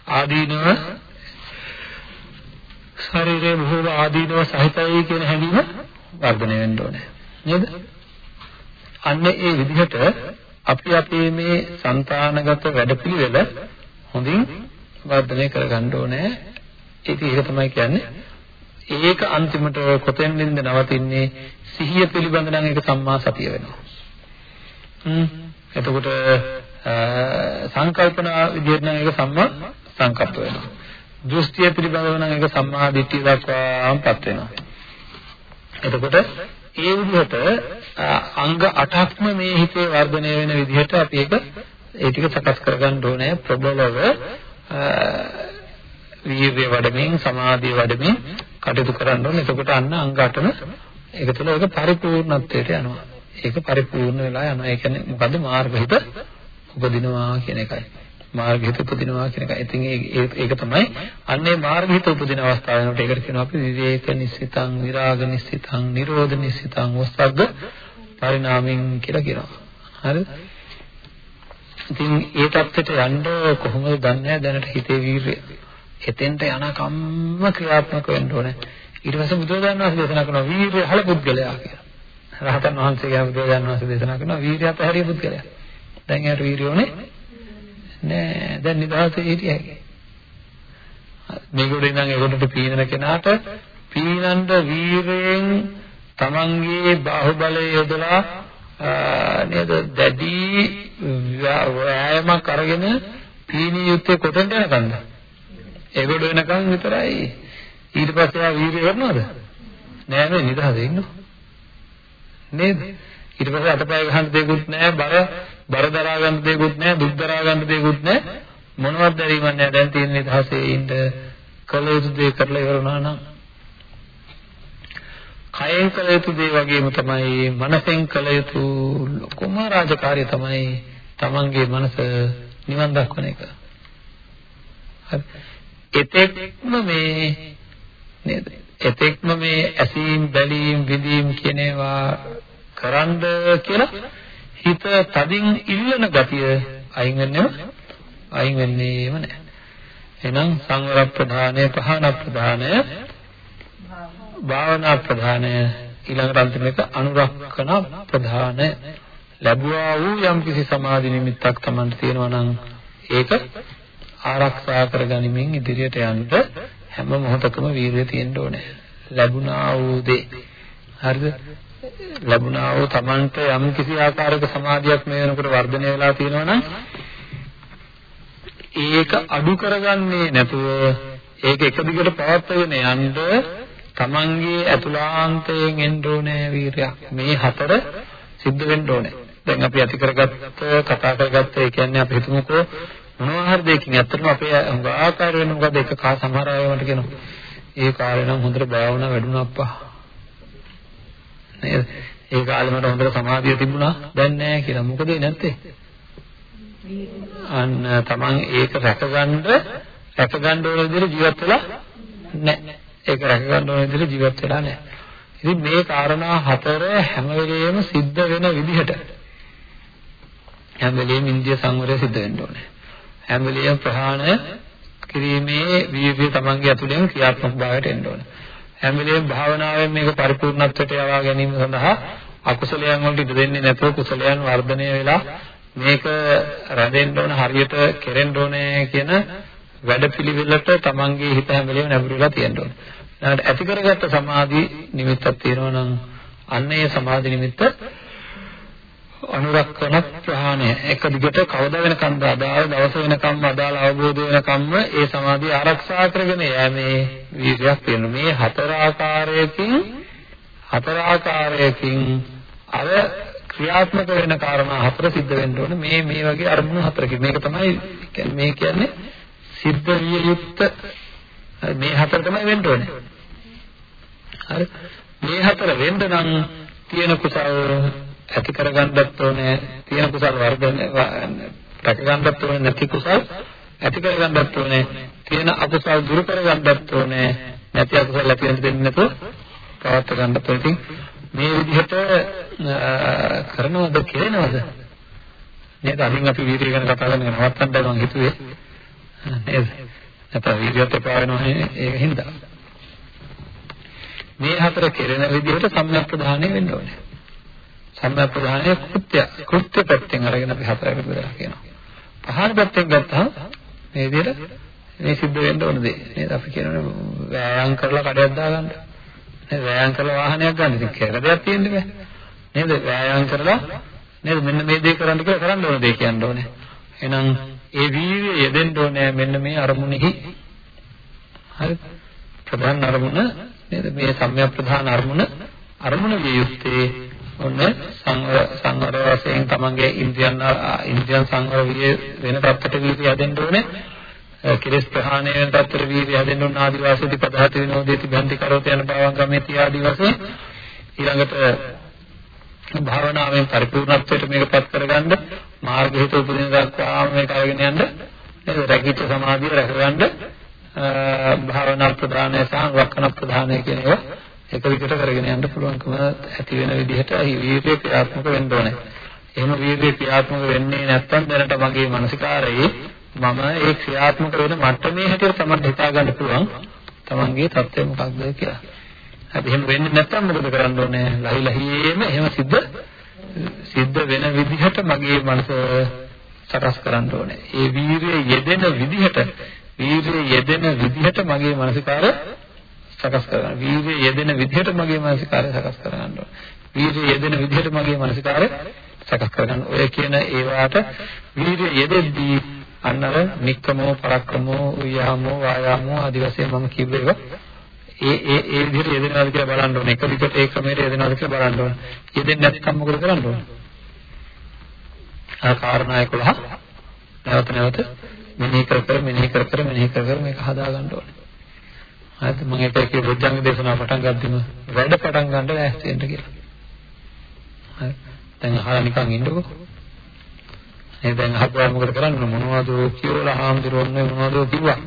ආදීනව ශරීරයේ භූම ආදීනව සහිතයි කියන හැඟීම වර්ධනය වෙන්න ඕනේ. නේද? අන්න ඒ විදිහට අපි අපේ මේ సంతානගත වැඩපිළිවෙල හොඳින් වර්ධනය කරගන්න ඕනේ. ඒක ඒක තමයි කියන්නේ. ඒක අන්තිමට කොතෙන්ද නවතින්නේ? සිහිය පිළිබඳ නම් ඒක සම්මා සතිය වෙනවා. හ්ම්. එතකොට සංකල්පන විදිහට නම් ඒක සම්මා සංකප්ප වෙනවා. දෘෂ්ටිය පිළිබඳව නම් ඒක සම්මා දිට්ඨිය දක්වාමපත් වෙනවා. එතකොට ඒ විදිහට අංග 8ක්ම මේ හිතේ වර්ධනය වෙන විදිහට අපි ඒක ඒ ටික සකස් කරගන්න ඕනේ ප්‍රබලව වීර්ය වඩමින් සමාධිය වඩමින් කටයුතු කරන්න ඕනේ. එතකොට අන්න අංග 8ම ඒක තුළ ඒක පරිපූර්ණත්වයට යනවා. ඒක පරිපූර්ණ වෙලා යනවා. ඒ කියන්නේ මොකද්ද මාර්ගහිත උපදිනවා කියන එකයි. මාර්ගහිත උපදිනවා කියන එක. ඉතින් ඒක තමයි අන්නේ මාර්ගහිත උපදින අවස්ථාව වෙනකොට ඒකට කියනවා අපි විවේක නිස්සිතං, විරාග නිස්සිතං, නිරෝධ නිස්සිතං, වස්සග්ග පරිණාමෙන් කියලා කියනවා. හරිද? ඉතින් ඒ தත්ත්වයට යන්න කොහොමද දන්නේ දැනට හිතේ වීර්යය. එතෙන්ට යන කම්ම ක්‍රියාත්මක වෙන්න ඕනේ. ඊට පස්සේ බුදුරජාණන් වහන්සේ දේශනා කරනවා වීර්ය හල පුද්ගලයා කියලා. රහතන් වහන්සේ ගැන බුදුරජාණන් වහන්සේ දේශනා කරනවා වීර්යය පැහැරිය පුද්ගලයා. දැන් යාට වීර්යය උනේ නෑ දැන් නිදහසේ හිටියයි. මේකට ඉඳන් ඒකට පීනන කෙනාට පීනන්න වීරයෙන් තමන්ගේ බාහුවලය යොදලා නේද දැඩි වෑයමක් අරගෙන පීනී යුත්තේ කොතෙන්ද යනකන්ද? ඒගොඩ වෙනකන් විතරයි. ඊට පස්සේ ආ වීර්ය කරනවද? නෑ මේ නිදහසේ ඉන්නවා. නේද? ඊට පස්සේ අතපය ගහන්න දෙයක්වත් නෑ බර බර දරා ගන්න දෙයක්වත් නෑ දුක් දරා ගන්න දෙයක්වත් නෑ මොනවත් දැරීමක් නෑ දැන් තියෙන නිදහසේ ඉන්න කළ යුතු දේ කරලා ඉවර වුණා නම් කයෙන් කළ යුතු දේ වගේම තමයි මනසෙන් කළ යුතු ලොකුම රාජකාරිය තමයි තමන්ගේ මනස නිවන් දක්වන එක. හරි. එතෙක්ම මේ නේද? එතෙක්ම මේ ඇසීම් බැලීම් විඳීම් කියන ඒවා කරන්න කියලා හිත තදින් ඉල්ලන ගතිය අයින් වෙන්නේම අයින් වෙන්නේම නැහැ. එහෙනම් සංවර ප්‍රධානය පහන ප්‍රධානය භාවනා ප්‍රධානය ඊළඟට අන්තිම එක අනුරක්ෂණ ප්‍රධානය ලැබුවා වූ යම්කිසි සමාධි නිමිත්තක් Tamanට තියෙනවා නම් ඒක ආරක්ෂා කරගනිමින් ඉදිරියට යන්න හැම මොහොතකම වීර්යය තියෙන්න ඕනේ. ලැබුණා වූ දේ. හරිද? ලැබුණා වූ Tamanට යම් කිසි ආකාරයක සමාධියක් මේ වෙනකොට වර්ධනය වෙලා තියෙනවා නම් ඒක අඩු කරගන්නේ නැතුව ඒක එක දිගට පවත්වාගෙන යන්න තමන්ගේ අතුලාන්තයෙන් එන්න ඕනේ වීරයක්. මේ හතර සිද්ධ වෙන්න ඕනේ. දැන් අපි ඇති කරගත්ත කතා කරගත්ත ඒ කියන්නේ අපි හිතමුකෝ මොනවා හරි දෙයකින් ඇත්තටම අපේ ආකාර වෙන මොකද එක කා සමහර අය වන්ට කියනවා. ඒ කාලේ නම් හොඳට භාවනා වැඩුණා අප්පා. නේද? ඒ කාලේ මට හොඳට සමාධිය තිබුණා. දැන් නෑ කියලා. මොකද නැත්තේ? අන්න තමන් ඒක රැකගන්න රැකගන්න ඕන විදිහට ජීවත් වෙලා නැහැ. ඒක රැකගන්න ඕන විදිහට ජීවත් වෙලා නැහැ. ඉතින් මේ කාරණා හතර හැම වෙලෙම සිද්ධ වෙන විදිහට හැම වෙලෙම ඉන්දිය සංවරය සිද්ධ වෙන්න ඕනේ. හැම වෙලෙම ප්‍රහාණය කිරීමේ වීර්යය තමන්ගේ අතුලෙන් ක්‍රියාත්මක භාවයට එන්න ඕනේ. හැම වෙලෙම භාවනාවෙන් මේක පරිපූර්ණත්වයට යවා ගැනීම සඳහා අකුසලයන් වලට ඉඩ දෙන්නේ නැතුව කුසලයන් වර්ධනය වෙලා මේක රැඳෙන්න ඕන හරියට කෙරෙන්න ඕනේ කියන වැඩපිළිවෙලට තමන්ගේ හිත හැම වෙලෙම නැඹුරු වෙලා තියෙන්න ඕනේ. ඊළඟට ඇති කරගත්ත සමාධි නිමිත්තක් තියෙනවා නම් අන්න ඒ සමාධි නිමිත්ත අනුරක්ෂණ ප්‍රහාණය. එක දිගට කවදා වෙනකම්ද අදාළ දවස වෙනකම්ම අදාළ අවබෝධ වෙනකම්ම ඒ සමාධිය ආරක්ෂා කරගෙන යෑමේ වීර්යයක් තියෙන මේ හතර ආකාරයකින් හතර ආකාරයකින් අර ක්‍රියාත්මක වෙන කාරණා හතර සිද්ධ වෙන්න ඕනේ. මේ මේ වගේ අරමුණු හතරකින්. මේක තමයි කියන්නේ මේ කියන්නේ සිද්ධ විය යුක්ත මේ හතර තමයි වෙන්න ඕනේ. හරි? මේ හතර වෙන්න නම් තියෙන කුසල ඇති කරගන්නත් ඕනේ තියෙන කුසල වර්ධනය රැක ගන්නත් ඕනේ නැති කුසල ඇති කරගන්නත් ඕනේ. තියෙන අකුසල දුරු කරගන්නත් ඕනේ. නැති අකුසල ඇති වෙන්න දෙන්නේ නැතුව පවත් ගන්නත් ඕනේ. මේ විදිහට කරනවද කෙරෙනවද නේද? අදින් අපි වීර්ය ගැන කතා කරන නවත්තන්න මම හිතුවේ. නේද? නැත්නම් වීර්යත් එපා වෙනවා ඒක හින්දා. මේ හතර කෙරෙන විදිහට සම්‍යක් ප්‍රධානය වෙන්න ඕනේ. සම්‍යක් ප්‍රධානය කෘත්‍ය කෘත්‍ය පැත්තෙන් අරගෙන අපි හතරකට බෙදලා කියනවා. පහන පැත්තෙන් ගත්තාම මේ විදිහට මේ සිද්ධ වෙන්න ඕන දේ. නේද? අපි කියනනේ වෑයම් කරලා කඩයක් දාගන්න. නේද? වෑයම් කරලා වාහනයක් ගන්න. ඉතින් කියලා දෙයක් තියෙන්න බෑ. නේද? වෑයම් කරලා නේද? මෙන්න මේ දේ කරන්න කියලා කරන්න ඕන දේ කියන්න ඕනේ. එහෙනම් ඒ වීර්යය යෙදෙන්න ඕනේ මෙන්න මේ අරමුණෙහි. හරි. ප්‍රධාන අරමුණ නේද? මේ සම්‍යක් ප්‍රධාන අරමුණ. අරමුණ විය යුත්තේ ඔන්න සංවර සංවර වශයෙන් තමන්ගේ ඉන්ද්‍රියන් ඉන්ද්‍රියන් සංවර විය වෙන පැත්තට වීර්යය යෙදෙන්න ඕනේ. කිරස් ප්‍රහාණය වෙන පැත්තට වීර්යය යෙදෙන්න ඕන ආදි වාසී පදහත විනෝදේති බන්ති කරෝත යන භවං ගමේති ආදි වශයෙන් ඊළඟට භාවනාවෙන් පරිපූර්ණත්වයට මේකපත් කරගන්න මාර්ග හිත උපදින දක්වාම මේක අරගෙන යන්න නේද? රැකිච්ච සමාධිය රැකගන්න භාවනා ප්‍රධානය සහ වක්කන ප්‍රධානය කියන ඒවා එක විදිහට කරගෙන යන්න පුළුවන්කම ඇති වෙන විදිහට වීර්ය ක්‍රියාත්මක වෙන්න ඕනේ. එහෙම වීර්ය ක්‍රියාත්මක වෙන්නේ නැත්නම් දැනට මගේ මානසිකාරයේ මම ඒ ක්‍රියාත්මක වෙන මට්ටමේ හැටියට තමයි හිතා ගන්න පුළුවන් තමන්ගේ தත්ත්වය මොකක්ද කියලා. හරි එහෙම වෙන්නේ නැත්නම් මොකද කරන්න ඕනේ? ලහි ලහියේම එහෙම සිද්ධ සිද්ධ වෙන විදිහට මගේ මනස සකස් කරන්න ඕනේ. ඒ වීරිය යෙදෙන විදිහට වීරිය යෙදෙන විදිහට මගේ මානසිකාර සකස් කරගන්න. වීර්යය යෙදෙන විදිහට මගේ මානසිකාරය සකස් කරගන්න ඕන. වීර්යය යෙදෙන විදිහට මගේ මානසිකාරය සකස් කරගන්න. ඔය කියන ඒවාට වීර්යය යෙදෙද්දී අන්නර නික්කමෝ පරක්කමෝ උයාමෝ වායාමෝ ආදි වශයෙන් මම කිව්වේ ඒ ඒ ඒ විදිහට යෙදෙනවාද කියලා බලන්න ඕනේ. එක විදිහට ඒ ක්‍රමයට යෙදෙනවාද කියලා බලන්න ඕනේ. යෙදෙන්නේ නැත්නම් මොකද කරන්න ඕනේ? ආ කාරණා 11 නැවත නැවත මෙනෙහි කර කර මෙනෙහි කර කර මෙනෙහි කර කර මේක හදා ගන්න ඕනේ. හරිද? මම ඒක කිය බොජ්ජංග දේශනාව පටන් ගද්දිම වැඩ පටන් ගන්න ලෑස්ති වෙන්න කියලා. හරි. දැන් අහලා නිකන් ඉන්නකෝ. මේ දැන් අහපුවා මොකද කරන්නේ මොනවද කියලා හාමුදුරුවෝ මොනවද කිව්වා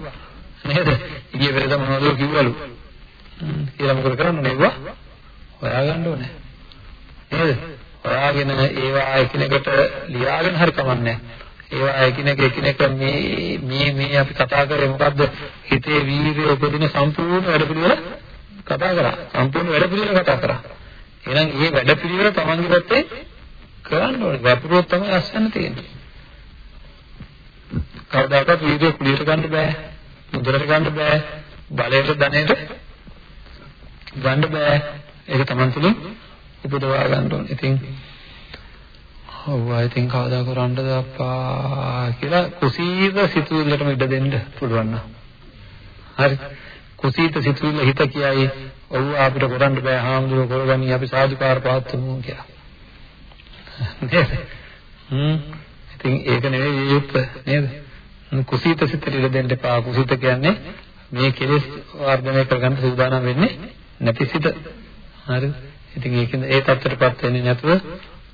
නේද ඊයේ පෙරේද මොනවද කිව්වලු කියලා මොකද කරන්නේ නෙවුවා හොයාගන්න ඕනේ නේද හොයාගෙන ඒවා එකිනෙකට ලියාගෙන හරි කමන්නේ ඒවා එකිනෙක එකිනෙක මේ මේ මේ අපි කතා කරේ මොකද්ද? හිතේ වීර්යය උපදින සම්පූර්ණ වැඩ පිළිවෙල කතා කරා. සම්පූර්ණ වැඩ පිළිවෙල කතා කරා. එහෙනම් මේ වැඩ පිළිවෙල තමන්ගේ පැත්තේ කරන්න ඕනේ. වැපරුවොත් තමයි අස්වැන්න තියෙන්නේ. කවදාකවත් වීර්යය කුලියට ගන්න බෑ. මුදලට ගන්න බෑ. බලයට ධනයට ගන්න බෑ. ඒක Taman තුලින් උපදවා ගන්න ඕනේ. ඉතින් ඔව් ඉතින් කවදා කරන්නද අප්පා කියලා කුසීත සිතුවිල්ලටම ඉඩ දෙන්න පුළුවන් නම්. හරි. කුසීත සිතුවිල්ල හිත කියයි ඔව් අපිට කරන්න බෑ හාමුදුරුවෝ කරගනි අපි සාදුකාර පවත්වමු කියලා. නේද? හ්ම්. ඉතින් ඒක නෙවෙයි යුක්ත නේද? කුසීත සිතට ඉඩ දෙන්න එපා. කුසීත කියන්නේ මේ කෙලෙස් වර්ධනය කරගන්න සූදානම් වෙන්නේ නැති සිත. හරිද? ඉතින් ඒකෙන් ඒ தත්තරපත් වෙන්නේ නැතුව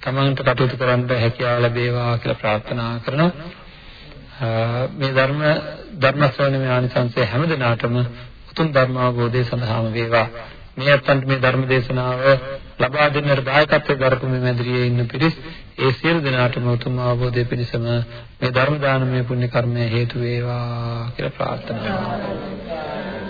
තමන්ට කටයුතු කරන්න හැකියාව ලැබේවා කියලා ප්‍රාර්ථනා කරනවා. මේ ධර්ම ධර්ම ශ්‍රවණයේ ආනිසංසය හැම දිනාටම උතුම් ධර්ම අවබෝධය සඳහාම වේවා. මේ අත්තන්ට මේ ධර්ම දේශනාව ලබා දෙන්නට දායකත්වයෙන් දරපු මේ මැදිරියේ ඉන්න පිරිස් ඒ සියලු දෙනාටම උතුම් අවබෝධය පිණිසම මේ ධර්ම දානමය පුණ්‍ය කර්මය හේතු වේවා කියලා ප්‍රාර්ථනා කරනවා.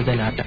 සියලු දෙනාට